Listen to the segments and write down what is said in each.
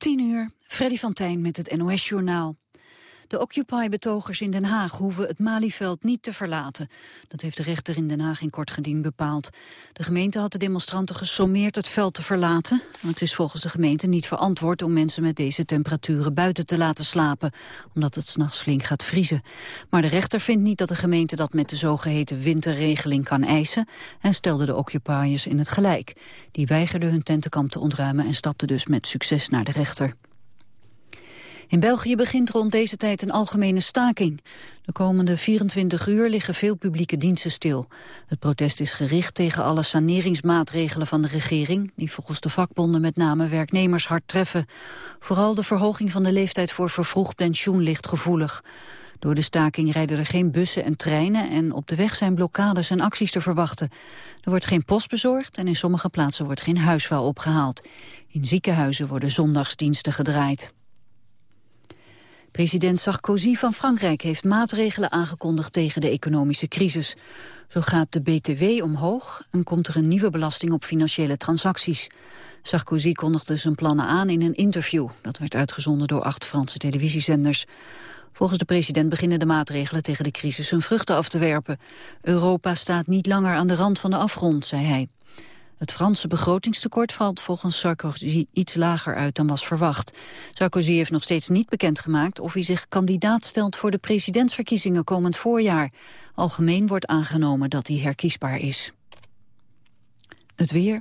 10 uur, Freddy van Tijn met het NOS-journaal. De Occupy-betogers in Den Haag hoeven het Malieveld niet te verlaten. Dat heeft de rechter in Den Haag in kort geding bepaald. De gemeente had de demonstranten gesommeerd het veld te verlaten. Het is volgens de gemeente niet verantwoord om mensen met deze temperaturen buiten te laten slapen, omdat het s'nachts flink gaat vriezen. Maar de rechter vindt niet dat de gemeente dat met de zogeheten winterregeling kan eisen en stelde de Occupiers in het gelijk. Die weigerden hun tentenkamp te ontruimen en stapten dus met succes naar de rechter. In België begint rond deze tijd een algemene staking. De komende 24 uur liggen veel publieke diensten stil. Het protest is gericht tegen alle saneringsmaatregelen van de regering... die volgens de vakbonden met name werknemers hard treffen. Vooral de verhoging van de leeftijd voor vervroegd pensioen ligt gevoelig. Door de staking rijden er geen bussen en treinen... en op de weg zijn blokkades en acties te verwachten. Er wordt geen post bezorgd en in sommige plaatsen wordt geen huisvuil opgehaald. In ziekenhuizen worden zondagsdiensten gedraaid. President Sarkozy van Frankrijk heeft maatregelen aangekondigd tegen de economische crisis. Zo gaat de BTW omhoog en komt er een nieuwe belasting op financiële transacties. Sarkozy kondigde zijn plannen aan in een interview. Dat werd uitgezonden door acht Franse televisiezenders. Volgens de president beginnen de maatregelen tegen de crisis hun vruchten af te werpen. Europa staat niet langer aan de rand van de afgrond, zei hij. Het Franse begrotingstekort valt volgens Sarkozy iets lager uit dan was verwacht. Sarkozy heeft nog steeds niet bekendgemaakt of hij zich kandidaat stelt voor de presidentsverkiezingen komend voorjaar. Algemeen wordt aangenomen dat hij herkiesbaar is. Het weer.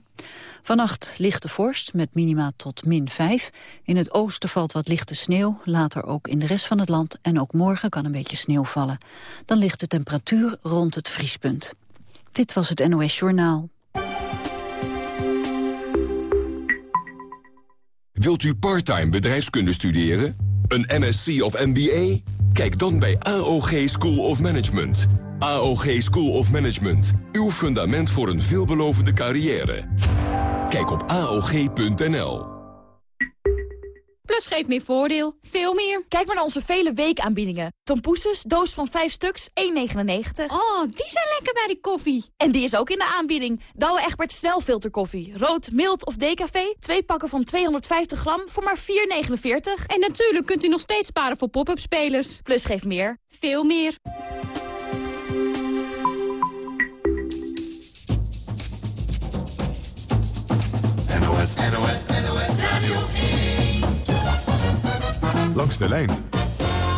Vannacht lichte vorst met minima tot min 5. In het oosten valt wat lichte sneeuw, later ook in de rest van het land. En ook morgen kan een beetje sneeuw vallen. Dan ligt de temperatuur rond het vriespunt. Dit was het NOS Journaal. Wilt u parttime bedrijfskunde studeren? Een MSc of MBA? Kijk dan bij AOG School of Management. AOG School of Management. Uw fundament voor een veelbelovende carrière. Kijk op AOG.nl. Plus geeft meer voordeel. Veel meer. Kijk maar naar onze vele weekaanbiedingen. Tompoeses, doos van 5 stuks, 1,99. Oh, die zijn lekker bij de koffie. En die is ook in de aanbieding. Douwe Egberts snelfilterkoffie. Rood, mild of decafé. Twee pakken van 250 gram voor maar 4,49. En natuurlijk kunt u nog steeds sparen voor pop-up spelers. Plus geeft meer. Veel meer. NOS, NOS, NOS Radio Langs de lijn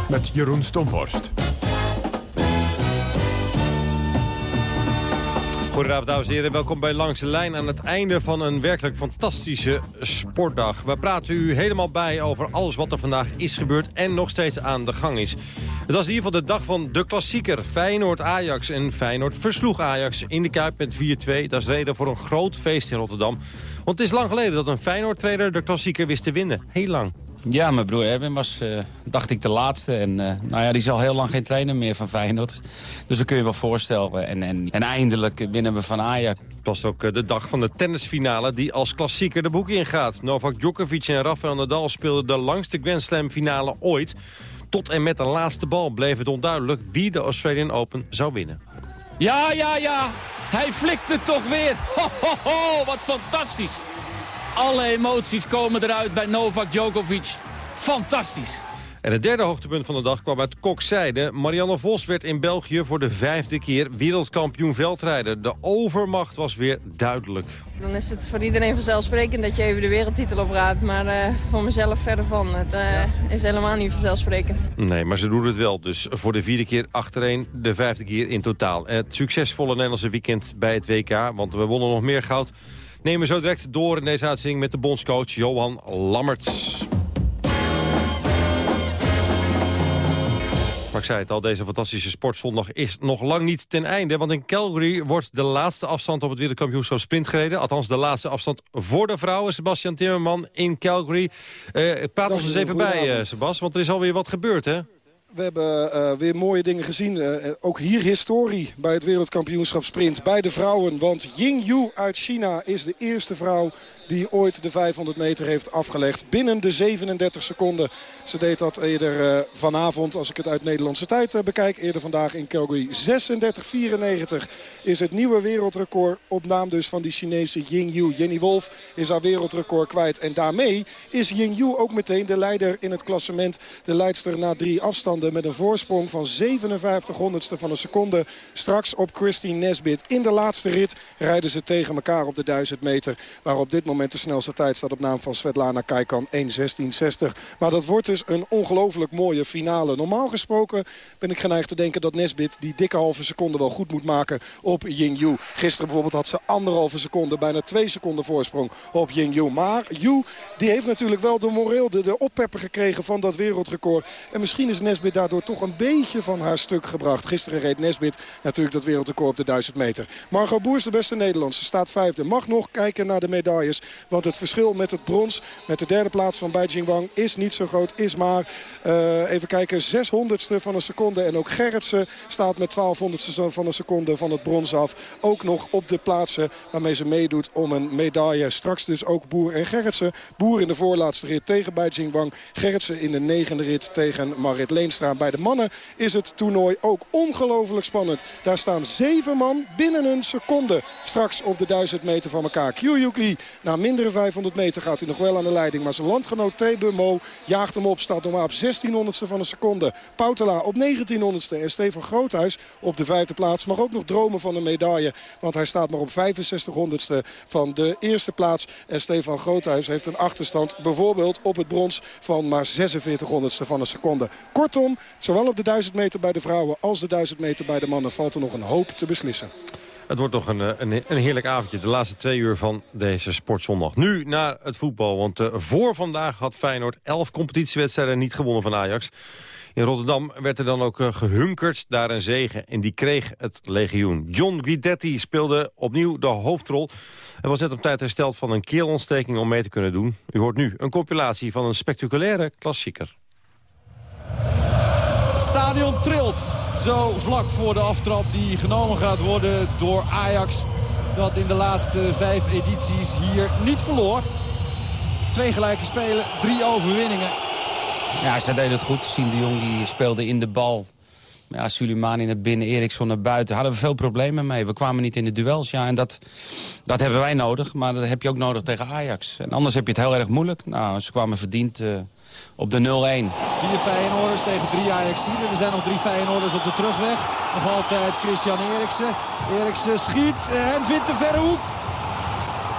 met Jeroen Stomhorst. Goedenavond dames en heren, welkom bij Langs de Lijn aan het einde van een werkelijk fantastische sportdag. We praten u helemaal bij over alles wat er vandaag is gebeurd en nog steeds aan de gang is. Het was in ieder geval de dag van de klassieker Feyenoord-Ajax en Feyenoord versloeg Ajax in de Kuip met 4-2. Dat is reden voor een groot feest in Rotterdam. Want het is lang geleden dat een Feyenoord-trainer de klassieker wist te winnen. Heel lang. Ja, mijn broer Erwin was, uh, dacht ik, de laatste. En uh, nou ja, die is al heel lang geen trainer meer van Feyenoord. Dus dat kun je wel voorstellen. En, en, en eindelijk winnen we van Ajax. Het was ook uh, de dag van de tennisfinale die als klassieker de boek ingaat. Novak Djokovic en Rafael Nadal speelden de langste Grand Slam finale ooit. Tot en met de laatste bal bleef het onduidelijk wie de Australian Open zou winnen. Ja, ja, ja. Hij flikt het toch weer. Ho, ho, ho, wat fantastisch. Alle emoties komen eruit bij Novak Djokovic. Fantastisch. En het derde hoogtepunt van de dag kwam uit kokzijde. Marianne Vos werd in België voor de vijfde keer wereldkampioen veldrijder. De overmacht was weer duidelijk. Dan is het voor iedereen vanzelfsprekend dat je even de wereldtitel opraadt. Maar uh, voor mezelf verder van. Het uh, is helemaal niet vanzelfsprekend. Nee, maar ze doen het wel. Dus voor de vierde keer achtereen, de vijfde keer in totaal. En het succesvolle Nederlandse weekend bij het WK. Want we wonnen nog meer goud nemen we zo direct door in deze uitzending met de bondscoach Johan Lammerts. Maar ik zei het al, deze fantastische sportzondag is nog lang niet ten einde. Want in Calgary wordt de laatste afstand op het wereldkampioenschap sprint gereden. Althans, de laatste afstand voor de vrouwen. Sebastian Timmerman in Calgary. Uh, praat ons eens even bij, uh, Sebas, want er is alweer wat gebeurd, hè? We hebben uh, weer mooie dingen gezien. Uh, ook hier historie bij het wereldkampioenschap sprint bij de vrouwen. Want Ying Yu uit China is de eerste vrouw die ooit de 500 meter heeft afgelegd. Binnen de 37 seconden. Ze deed dat eerder uh, vanavond als ik het uit Nederlandse tijd uh, bekijk. Eerder vandaag in Calgary. 36-94 is het nieuwe wereldrecord op naam dus van die Chinese Yingyu. Jenny Wolf is haar wereldrecord kwijt. En daarmee is Yingyu ook meteen de leider in het klassement. De leidster na drie afstanden met een voorsprong van 57 honderdste van een seconde. Straks op Christine Nesbit. In de laatste rit rijden ze tegen elkaar op de 1000 meter. Waar op dit moment de snelste tijd staat op naam van Svetlana Kaikan 1.16.60. Maar dat wordt dus een ongelooflijk mooie finale. Normaal gesproken ben ik geneigd te denken dat Nesbit die dikke halve seconde wel goed moet maken op Ying Gisteren bijvoorbeeld had ze anderhalve seconde, bijna twee seconden voorsprong op Ying Maar Yu die heeft natuurlijk wel de moreel, de, de oppepper gekregen van dat wereldrecord. En misschien is Nesbit daardoor toch een beetje van haar stuk gebracht. Gisteren reed Nesbit natuurlijk dat wereldrecord op de 1000 meter. Margot Boers, de beste Nederlandse, staat vijfde. Mag nog kijken naar de medailles. Want het verschil met het brons, met de derde plaats van Beijing Wang... is niet zo groot, is maar, uh, even kijken, 600ste van een seconde. En ook Gerritsen staat met 1200ste van een seconde van het brons af. Ook nog op de plaatsen waarmee ze meedoet om een medaille. Straks dus ook Boer en Gerritsen. Boer in de voorlaatste rit tegen Beijing Wang. Gerritsen in de negende rit tegen Marit Leenstra. Bij de mannen is het toernooi ook ongelooflijk spannend. Daar staan zeven man binnen een seconde. Straks op de 1000 meter van elkaar. Kyuyuk Lee na mindere 500 meter gaat hij nog wel aan de leiding. Maar zijn landgenoot Tebe Mo jaagt hem op. Staat nog maar op 1600ste van een seconde. Poutela op 1900ste. En Stefan Groothuis op de vijfde plaats. Mag ook nog dromen van een medaille. Want hij staat maar op 6500ste van de eerste plaats. En Stefan Groothuis heeft een achterstand. Bijvoorbeeld op het brons van maar 4600ste van een seconde. Kortom, zowel op de 1000 meter bij de vrouwen als de 1000 meter bij de mannen valt er nog een hoop te beslissen. Het wordt toch een, eh, een, een, heerlijk avondje. De laatste twee uur van deze sportzondag. Nu naar het voetbal. Want uh, voor vandaag had Feyenoord elf competitiewedstrijden niet gewonnen van Ajax. In Rotterdam werd er dan ook uh, gehunkerd daar een zegen. En die kreeg het legioen. John Guidetti speelde opnieuw de hoofdrol. Hij was net op tijd hersteld van een keelontsteking om mee te kunnen doen. U hoort nu een compilatie van een spectaculaire klassieker. Het stadion trilt. Zo vlak voor de aftrap die genomen gaat worden door Ajax. Dat in de laatste vijf edities hier niet verloor. Twee gelijke spelen, drie overwinningen. Ja, zij deden het goed. Siem de Jong die speelde in de bal. Ja, Sulimani naar binnen, Eriksson naar buiten. Hadden we veel problemen mee. We kwamen niet in de duels. Ja, en dat, dat hebben wij nodig. Maar dat heb je ook nodig tegen Ajax. En anders heb je het heel erg moeilijk. Nou, ze kwamen verdiend... Uh, op de 0-1. Vier Feyenoorders tegen drie Ajaxiden. Er zijn nog drie Feyenoorders op de terugweg. Nog altijd Christian Eriksen. Eriksen schiet en vindt de verre hoek.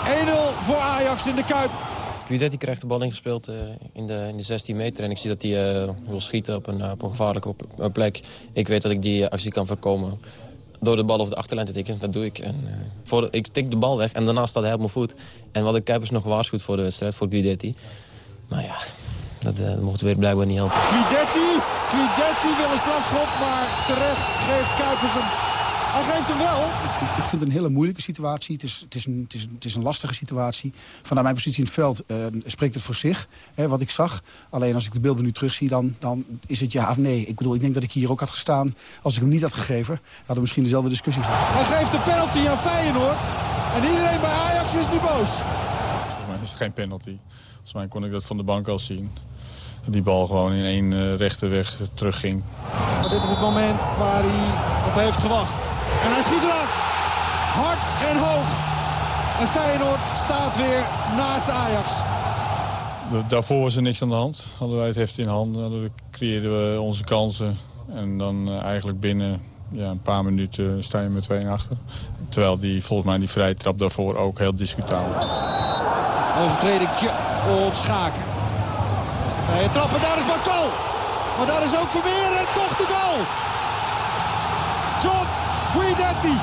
1-0 voor Ajax in de Kuip. Guidetti krijgt de bal ingespeeld uh, in, de, in de 16 meter. En ik zie dat hij uh, wil schieten op een, op een gevaarlijke plek. Ik weet dat ik die actie kan voorkomen door de bal over de achterlijn te tikken. Dat doe ik. En, voor, ik tik de bal weg en daarna staat hij op mijn voet. En wat ik Kuipers nog gewaarschuwd voor de wedstrijd, voor Guidetti. Maar ja, dat mocht weer blijkbaar niet helpen. Guidetti, Guidetti wil een strafschop, maar terecht geeft Kuipers hem. Hij geeft hem wel. Ik, vind het een hele moeilijke situatie. Het is, het is, een, het is, een, het is een lastige situatie. Vanuit mijn positie in het veld uh, spreekt het voor zich, hè, wat ik zag. Alleen als ik de beelden nu terugzie, dan, dan is het ja of nee. Ik bedoel, ik denk dat ik hier ook had gestaan. Als ik hem niet had gegeven, hadden we misschien dezelfde discussie gehad. Hij geeft de penalty aan Feyenoord. En iedereen bij Ajax is nu boos. Volgens mij is het geen penalty. Volgens mij kon ik dat van de bank al zien die bal gewoon in één uh, rechte weg terugging. Maar dit is het moment waar hij op heeft gewacht. En hij schiet. Hard en hoog. En Feyenoord staat weer naast Ajax. Daarvoor was er niks aan de hand. Hadden wij het heft in handen, creëerden we onze kansen. En dan uh, eigenlijk binnen ja, een paar minuten sta je met 2 achter. Terwijl die volgens mij die vrije trap daarvoor ook heel discutabel. Overtreding op Schaken. Vrije trappen, daar is Bakal. Maar daar is ook Vermeer en toch de goal. John Guidetti.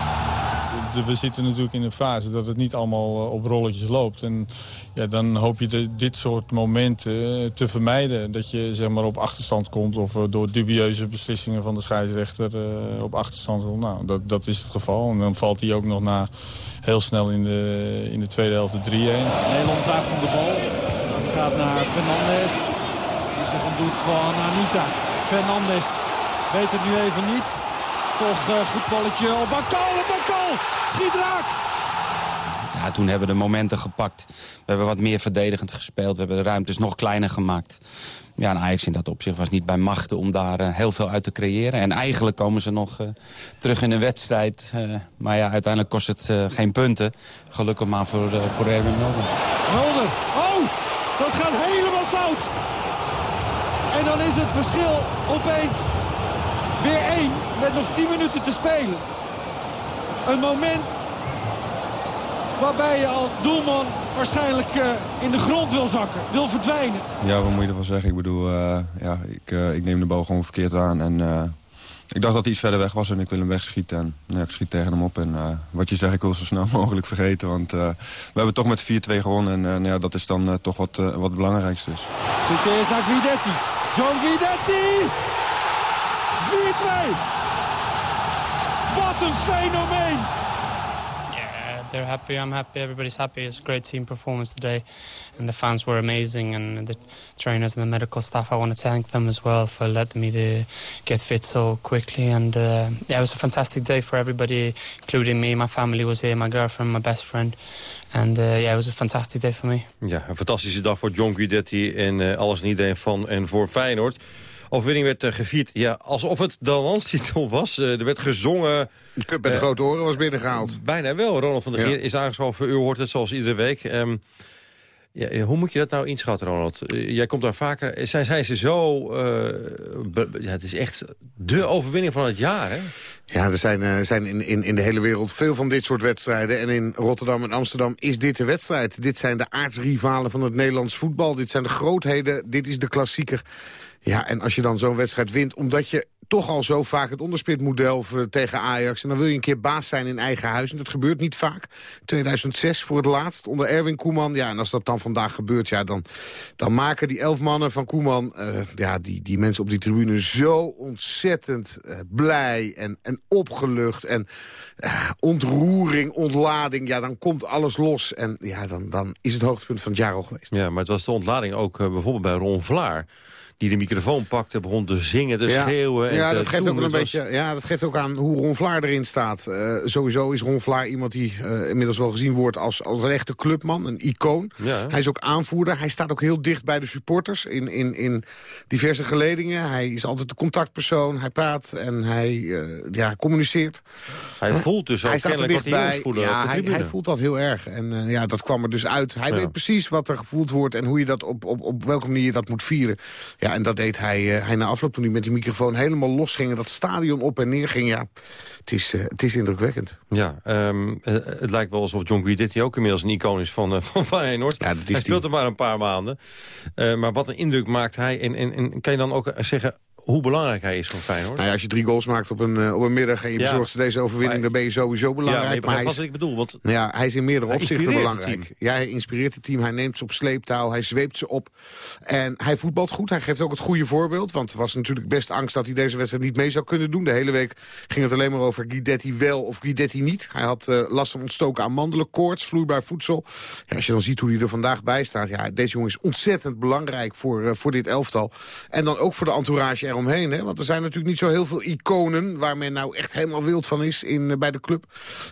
We zitten natuurlijk in een fase dat het niet allemaal eh, op rolletjes loopt. En ja, dan hoop je dit soort momenten eh, te vermijden. Dat je zeg maar, op achterstand komt of eh, door dubieuze beslissingen van de scheidsrechter op achterstand komt. Nou, dat, dat is het geval. En dan valt hij ook nog na heel snel in de, in de tweede helft de 3-1. Nederland vraagt om de bal. Gaat naar Fernandes. Die zich doet van Anita. Fernandes weet het nu even niet. Toch uh, goed balletje. Oh, Bakal, Bakal! Schiet raak! Ja, toen hebben we de momenten gepakt. We hebben wat meer verdedigend gespeeld. We hebben de ruimtes nog kleiner gemaakt. Ja, en Ajax in dat opzicht was niet bij machten om daar uh, heel veel uit te creëren. En eigenlijk komen ze nog uh, terug in een wedstrijd. Uh, maar ja, uiteindelijk kost het geen punten. Gelukkig maar voor, voor Erwin Mulder. Mulder, oh, dat gaat helemaal fout. En dan is het verschil opeens weer één met nog 10 minuten te spelen. Een moment waarbij je als doelman waarschijnlijk uh, in de grond wil zakken, wil verdwijnen. Ja, wat moet je ervan zeggen? Ik bedoel, uh, ja, ik, uh, ik neem de bal gewoon verkeerd aan. En ik dacht dat hij iets verder weg was en ik wil hem wegschieten. En nou, ik schiet tegen hem op. En wat je zegt, ik wil zo snel mogelijk vergeten. Want we hebben toch met 4-2 gewonnen. En nou ja, dat is dan toch wat, wat het belangrijkste is. Zoek eerst naar Guidetti. John Guidetti! 4-2! Wat een fenomeen! they're happy. I'm happy. Everybody's happy. It's a great team performance today, and the fans were amazing, and the trainers and the medical staff. I want to thank them as well for letting me to get fit so quickly. And uh, yeah, it was a fantastic day for everybody, including me. My family was here, my girlfriend, my best friend. And uh, yeah, it was a fantastic day for me. Ja, een fantastische dag voor John Guidetti en uh, alles en iedereen van en voor Feyenoord overwinning werd uh, gevierd ja, alsof het de landstitel was. Uh, er werd gezongen. De cup met de grote oren was binnengehaald. Bijna wel. Donald van der Geer is aangeschoven. U hoort het zoals iedere week. Um, ja, hoe moet je dat nou inschatten, Ronald? Jij komt daar vaker. Zijn, zijn ze zo... ja, het is echt de overwinning van het jaar, hè? Ja, er zijn, uh, zijn in, in, in de hele wereld veel van dit soort wedstrijden. En in Rotterdam en Amsterdam is dit de wedstrijd. Dit zijn de aardsrivalen van het Nederlands voetbal. Dit zijn de grootheden. Dit is de klassieker. Ja, en als je dan zo'n wedstrijd wint, omdat je toch al zo vaak het onderspit moet delven tegen Ajax. En dan wil je een keer baas zijn in eigen huis. En dat gebeurt niet vaak. 2006 voor het laatst onder Erwin Koeman. Ja, en als dat dan vandaag gebeurt, ja, dan, dan maken die elf mannen van Koeman... Uh, ja, die, die mensen op die tribune zo ontzettend uh, blij en, en opgelucht. En ontroering, ontlading, ja, dan komt alles los. En ja, dan, dan is het hoogtepunt van het jaar al geweest. Ja, maar het was de ontlading ook bijvoorbeeld bij Ron Vlaar die de microfoon pakte, begon te zingen, te schreeuwen. En ja, dat geeft ook een beetje, ja, dat geeft ook aan hoe Ron Vlaar erin staat. Uh, sowieso is Ron Vlaar iemand die uh, inmiddels wel gezien wordt als, als een echte clubman, een icoon. Ja. Hij is ook aanvoerder. Hij staat ook heel dicht bij de supporters in, in, in diverse geledingen. Hij is altijd de contactpersoon. Hij praat en hij uh, ja, communiceert. Hij voelt dus ook hij staat er dichtbij. Ja, hij, hij, voelt dat heel erg. En ja, dat kwam er dus uit. Hij ja. weet precies wat er gevoeld wordt en hoe je dat op, op, op welke manier je dat moet vieren. Ja, en dat deed hij, uh, hij na afloop toen hij met die microfoon helemaal los ging... en dat stadion op en neer ging. Ja, het is, uh, het is indrukwekkend. Ja, um, het lijkt wel alsof John Guidetti ook inmiddels een icoon is van, van Feyenoord. Ja, dat is hij speelt er maar een paar maanden. maar wat een indruk maakt hij. En, en, en kan je dan ook zeggen hoe belangrijk hij is voor Feyenoord. Nou ja, als je drie goals maakt op een, uh, op een middag en je ja. bezorgt deze overwinning, dan ben je sowieso belangrijk. Ja, maar, maar hij is, wat ik bedoel. Want nou ja, hij is in meerdere opzichten belangrijk. Ja, hij inspireert het team, hij neemt ze op sleeptouw, hij zweept ze op. En hij voetbalt goed, hij geeft ook het goede voorbeeld. Want er was natuurlijk best angst dat hij deze wedstrijd niet mee zou kunnen doen. De hele week ging het alleen maar over Guidetti wel of Guidetti niet. Hij had uh, last van ontstoken amandelen, koorts, vloeibaar voedsel. Ja, als je dan ziet hoe hij er vandaag bij staat. Ja, deze jongen is ontzettend belangrijk voor, uh, voor dit elftal. En dan ook voor de entourage eromheen. Hè? Want er zijn natuurlijk niet zo heel veel iconen... waar men nou echt helemaal wild van is in, uh, bij de club.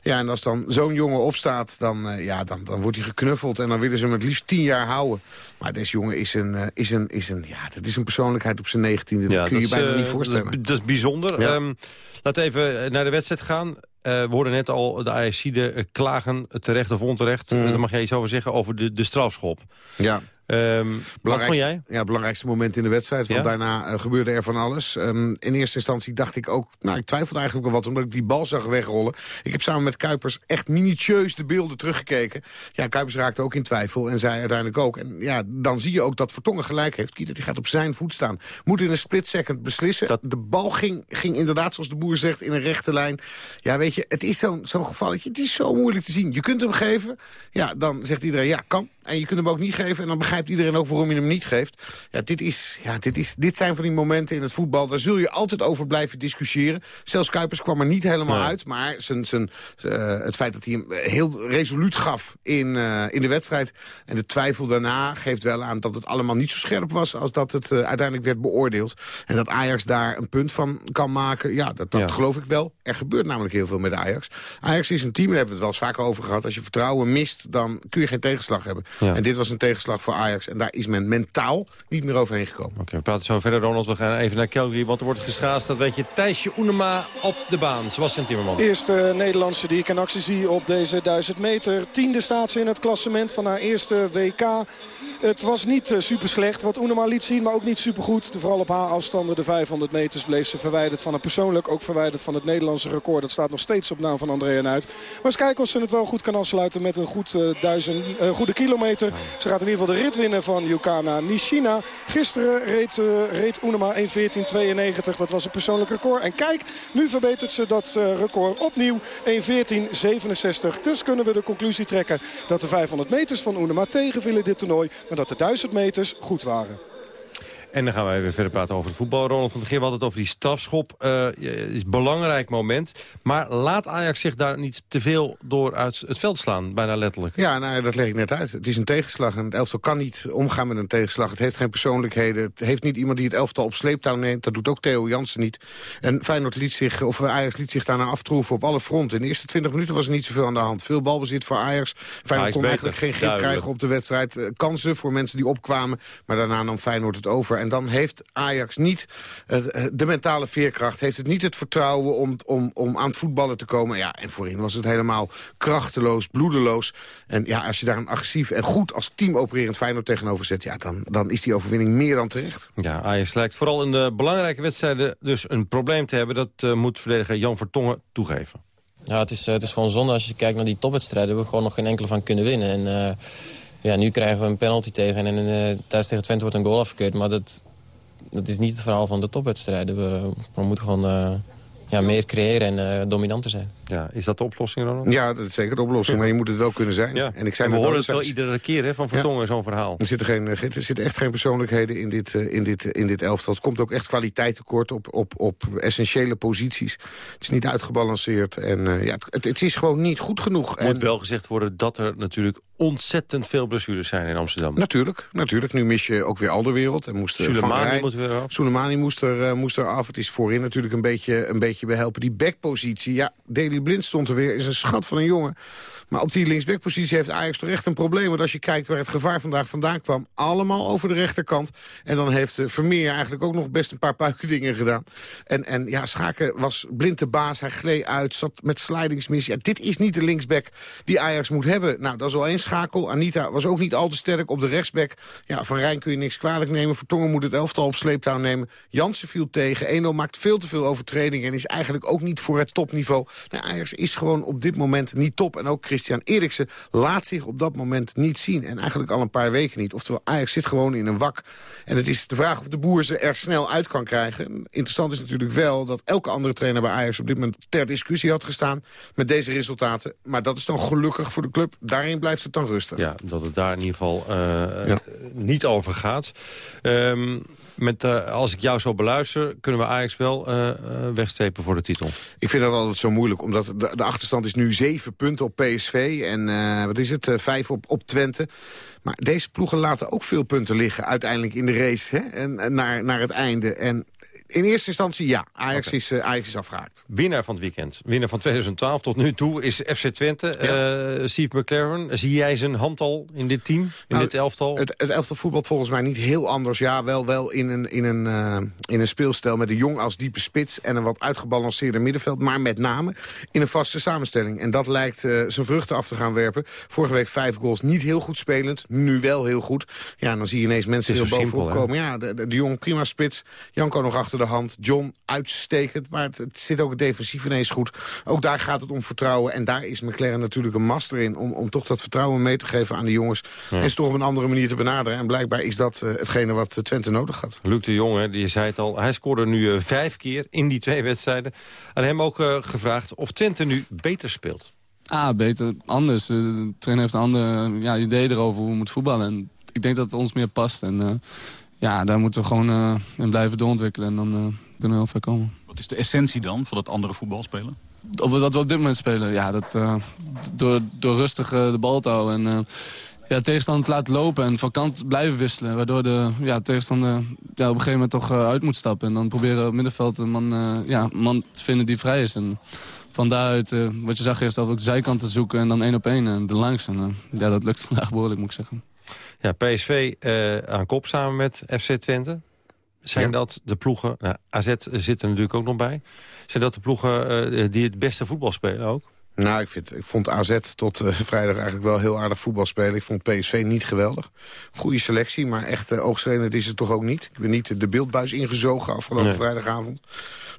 Ja, en als dan zo'n jongen opstaat, dan, uh, ja, dan, dan wordt hij geknuffeld... en dan willen ze hem het liefst tien jaar houden. Maar deze jongen is een, uh, is een, is een, ja, dat is een persoonlijkheid op zijn negentiende. Ja, dat kun je je bijna niet voorstellen. Dat is, dat is bijzonder. Ja. Um, laten we even naar de wedstrijd gaan. Uh, we hoorden net al de ASC klagen, terecht of onterecht. Mm. Daar mag jij iets over zeggen over de, de strafschop. Ja. Um, wat vond jij? Ja, belangrijkste moment in de wedstrijd. Want ja? daarna uh, gebeurde er van alles. Um, in eerste instantie dacht ik ook... Nou, ik twijfelde eigenlijk wel wat, omdat ik die bal zag wegrollen. Ik heb samen met Kuipers echt minutieus de beelden teruggekeken. Ja, Kuipers raakte ook in twijfel en zij uiteindelijk ook. En ja, dan zie je ook dat Vertongen gelijk heeft. Kieter die gaat op zijn voet staan. Moet in een split second beslissen. Dat... De bal ging, ging inderdaad, zoals de boer zegt, in een rechte lijn. Ja, weet je, het is zo'n zo'n gevalletje. Het is zo moeilijk te zien. Je kunt hem geven. Ja, dan zegt iedereen, ja, kan. En je kunt hem ook niet geven. En dan begrijp begrijpt iedereen ook waarom je hem niet geeft. Ja, dit, is, ja, dit, is, dit zijn van die momenten in het voetbal. Daar zul je altijd over blijven discussiëren. Zelfs Kuipers kwam er niet helemaal uit. Maar zijn, zijn, uh, het feit dat hij hem heel resoluut gaf in, uh, in de wedstrijd... en de twijfel daarna geeft wel aan dat het allemaal niet zo scherp was... als dat het uh, uiteindelijk werd beoordeeld. En dat Ajax daar een punt van kan maken, ja, dat, dat ja. geloof ik wel. Er gebeurt namelijk heel veel met Ajax. Ajax is een team, daar hebben we het wel eens vaker over gehad. Als je vertrouwen mist, dan kun je geen tegenslag hebben. Ja. En dit was een tegenslag voor Ajax. En daar is men mentaal niet meer overheen gekomen. Oké, okay, we praten zo verder, Ronald. We gaan even naar Calgary, want er wordt geschaast. Dat weet je, Thijsje Oenema op de baan. Sebastian Timmerman. Eerste Nederlandse die ik in actie zie op deze 1000 meter. Tiende staat ze in het klassement van haar eerste WK. Het was niet uh, super slecht wat Oenema liet zien, maar ook niet super goed. Vooral op haar afstanden, de 500 meters, bleef ze verwijderd van het persoonlijk. Ook verwijderd van het Nederlandse record. Dat staat nog steeds op naam van Andrea Nuit. Maar eens kijken of ze het wel goed kan afsluiten met een goed, uh, duizend, uh, goede kilometer. Ze gaat in ieder geval de rit winnen van Yukana Nishina. Gisteren reed, reed Oenema 1.14.92. Dat was een persoonlijk record. En kijk, nu verbetert ze dat record opnieuw 1.14.67. Dus kunnen we de conclusie trekken dat de 500 meters van Oenema tegenvielen dit toernooi. Maar dat de 1000 meters goed waren. En dan gaan wij weer verder praten over het voetbal. Ronald van der Geer, hadden het over die strafschop. Uh, is een belangrijk moment. Maar laat Ajax zich daar niet te veel door uit het veld slaan, bijna letterlijk. Ja, nou, dat leg ik net uit. Het is een tegenslag en het elftal kan niet omgaan met een tegenslag. Het heeft geen persoonlijkheden. Het heeft niet iemand die het elftal op sleeptouw neemt. Dat doet ook Theo Jansen niet. En Feyenoord liet zich, of Ajax liet zich daarna aftroeven op alle fronten. In de eerste 20 minuten was er niet zoveel aan de hand. Veel balbezit voor Ajax. Feyenoord kon eigenlijk geen grip krijgen op de wedstrijd. Kansen voor mensen die opkwamen. Maar daarna nam Feyenoord het over. En dan heeft Ajax niet de mentale veerkracht. Heeft het niet het vertrouwen om, om, om aan het voetballen te komen. Ja, en voorin was het helemaal krachteloos, bloedeloos. En ja, als je daar een agressief en goed als team opererend Feyenoord tegenover zet... Ja, dan, dan is die overwinning meer dan terecht. Ja, Ajax lijkt vooral in de belangrijke wedstrijden dus een probleem te hebben. Dat uh, moet verdediger Jan Vertongen toegeven. Ja, het is, uh, het is gewoon zonde als je kijkt naar die topwedstrijden. We gewoon nog geen enkele van kunnen winnen. En uh, ja, nu krijgen we een penalty tegen. En uh, thuis tegen Twente wordt een goal afgekeurd. Maar dat, dat is niet het verhaal van de topwedstrijden. We, we moeten gewoon uh, ja, meer creëren en uh, dominanter zijn. Ja, is dat de oplossing, Ronald? Ja, dat is zeker de oplossing, maar je moet het wel kunnen zijn. Ja. En ik zei en we horen het wel iedere keer hè, van Vertongen, ja. zo'n verhaal. Er zitten, geen, er zitten echt geen persoonlijkheden in dit, uh, in, dit, in dit elftal. Het komt ook echt kwaliteit tekort op, op, op essentiële posities. Het is niet uitgebalanceerd en uh, ja, het, het, is gewoon niet goed genoeg. Het moet en... wel gezegd worden dat er natuurlijk ontzettend veel blessures zijn in Amsterdam. Natuurlijk, natuurlijk. Nu mis je ook weer Alderwereld. En moest Soleimani moet weer af. Soleimani moest er, uh, moest er af. Het is voorin natuurlijk een beetje, een beetje behelpen. Die backpositie, ja, Blind stond er weer. Is een schat van een jongen. Maar op die linksbackpositie heeft Ajax toch echt een probleem. Want als je kijkt waar het gevaar vandaag vandaan kwam... allemaal over de rechterkant. En dan heeft Vermeer eigenlijk ook nog best een paar puikendingen gedaan. En, en ja, Schaken was blind de baas. Hij gleed uit, zat met slidingsmis. Ja, dit is niet de linksback die Ajax moet hebben. Nou, dat is al één schakel. Anita was ook niet al te sterk op de rechtsback. Ja, Van Rijn kun je niks kwalijk nemen. Vertongen moet het elftal op sleeptouw nemen. Jansen viel tegen. 1-0 maakt veel te veel overtredingen. En is eigenlijk ook niet voor het topniveau. Nou, Ajax is gewoon op dit moment niet top. En ook Christian Eriksen laat zich op dat moment niet zien. En eigenlijk al een paar weken niet. Oftewel, Ajax zit gewoon in een wak. En het is de vraag of de boer ze er snel uit kan krijgen. Interessant is natuurlijk wel dat elke andere trainer bij Ajax... op dit moment ter discussie had gestaan met deze resultaten. Maar dat is dan gelukkig voor de club. Daarin blijft het dan rustig. Ja, dat het daar in ieder geval uh, ja. niet over gaat. Um, met, uh, als ik jou zo beluister, kunnen we Ajax wel uh, wegstrepen voor de titel. Ik vind dat altijd zo moeilijk, omdat de, achterstand is nu zeven punten op PSV. En wat is het, vijf op, op Twente. Maar deze ploegen laten ook veel punten liggen uiteindelijk in de race. Hè? En, en naar, naar het einde. En in eerste instantie ja, Ajax, okay. is, uh, Ajax is afgehaakt. Winnaar van het weekend. Winnaar van 2012 tot nu toe is FC Twente. Ja. Uh, Steve McLaren, zie jij zijn hand al in dit team, in nou, dit elftal? Het, het elftal voetbalt volgens mij niet heel anders. Ja, wel, wel in, een, in, een, uh, in een speelstijl met een jong als diepe spits... en een wat uitgebalanceerder middenveld. Maar met name in een vaste samenstelling. En dat lijkt zijn vruchten af te gaan werpen. Vorige week vijf goals, niet heel goed spelend. Nu wel heel goed. Ja, dan zie je ineens mensen heel bovenop komen. Ja, de, de, de jong prima spits. Janko nog achter de hand. John uitstekend, maar het, het, zit ook defensief ineens goed. Ook daar gaat het om vertrouwen. En daar is McLaren natuurlijk een master in... om, om toch dat vertrouwen mee te geven aan de jongens. Ja. En ze toch op een andere manier te benaderen. En blijkbaar is dat uh, hetgene wat Twente nodig had. Luc de Jong, die zei het al, hij scoorde nu uh, vijf keer in die twee wedstrijden. En hem ook uh, gevraagd of Twente nu beter speelt. Ah, beter. Anders. De trainer heeft een ander ja, idee erover hoe we moeten voetballen. En ik denk dat het ons meer past. En ja, daar moeten we gewoon in blijven doorontwikkelen. En dan kunnen we heel ver komen. Wat is de essentie dan van het andere voetbal spelen? Dat we op dit moment spelen, ja, dat, door, door rustig de bal te houden. En, ja, tegenstander te laten lopen en van kant blijven wisselen. Waardoor de ja, tegenstander ja, op een gegeven moment toch uit moet stappen. En dan proberen op het middenveld een man, ja, man te vinden die vrij is. En van daaruit, uh, wat je zag eerst, ook de zijkant te zoeken en dan één op één en de langs. En, uh, ja, dat lukt vandaag behoorlijk, moet ik zeggen. Ja, PSV uh, aan kop samen met FC Twente. Zijn ja. dat de ploegen, nou, AZ zit er natuurlijk ook nog bij. Zijn dat de ploegen die het beste voetbal spelen ook? Nou, ik, vind, ik vond AZ tot uh, vrijdag eigenlijk wel heel aardig voetbal spelen. Ik vond PSV niet geweldig. Goede selectie, maar echt uh, oogstrenend is het toch ook niet. Ik ben niet de beeldbuis ingezogen afgelopen nee. vrijdagavond.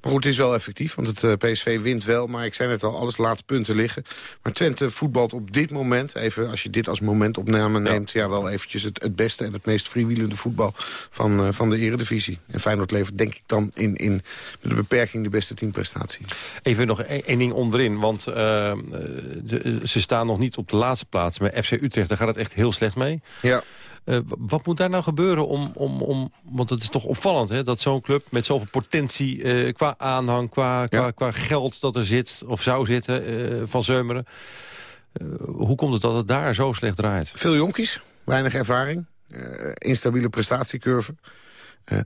Maar goed, het is wel effectief, want het uh, PSV wint wel. Maar ik zei net al, alles laat punten liggen. Maar Twente voetbalt op dit moment, even als je dit als momentopname neemt... ja, ja wel eventjes het, het beste en het meest freewheelende voetbal van, uh, van de eredivisie. En Feyenoord levert denk ik dan in, in met de beperking de beste teamprestatie. Even nog één ding onderin, want uh, de, ze staan nog niet op de laatste plaats. Maar FC Utrecht, daar gaat het echt heel slecht mee. Ja. Uh, wat moet daar nou gebeuren om... om, om want het is toch opvallend hè, dat zo'n club met zoveel potentie... Uh, qua aanhang, qua, qua, qua geld dat er zit of zou zitten uh, van Zeumeren... hoe komt het dat het daar zo slecht draait? Veel jonkies, weinig ervaring, instabiele prestatiecurve...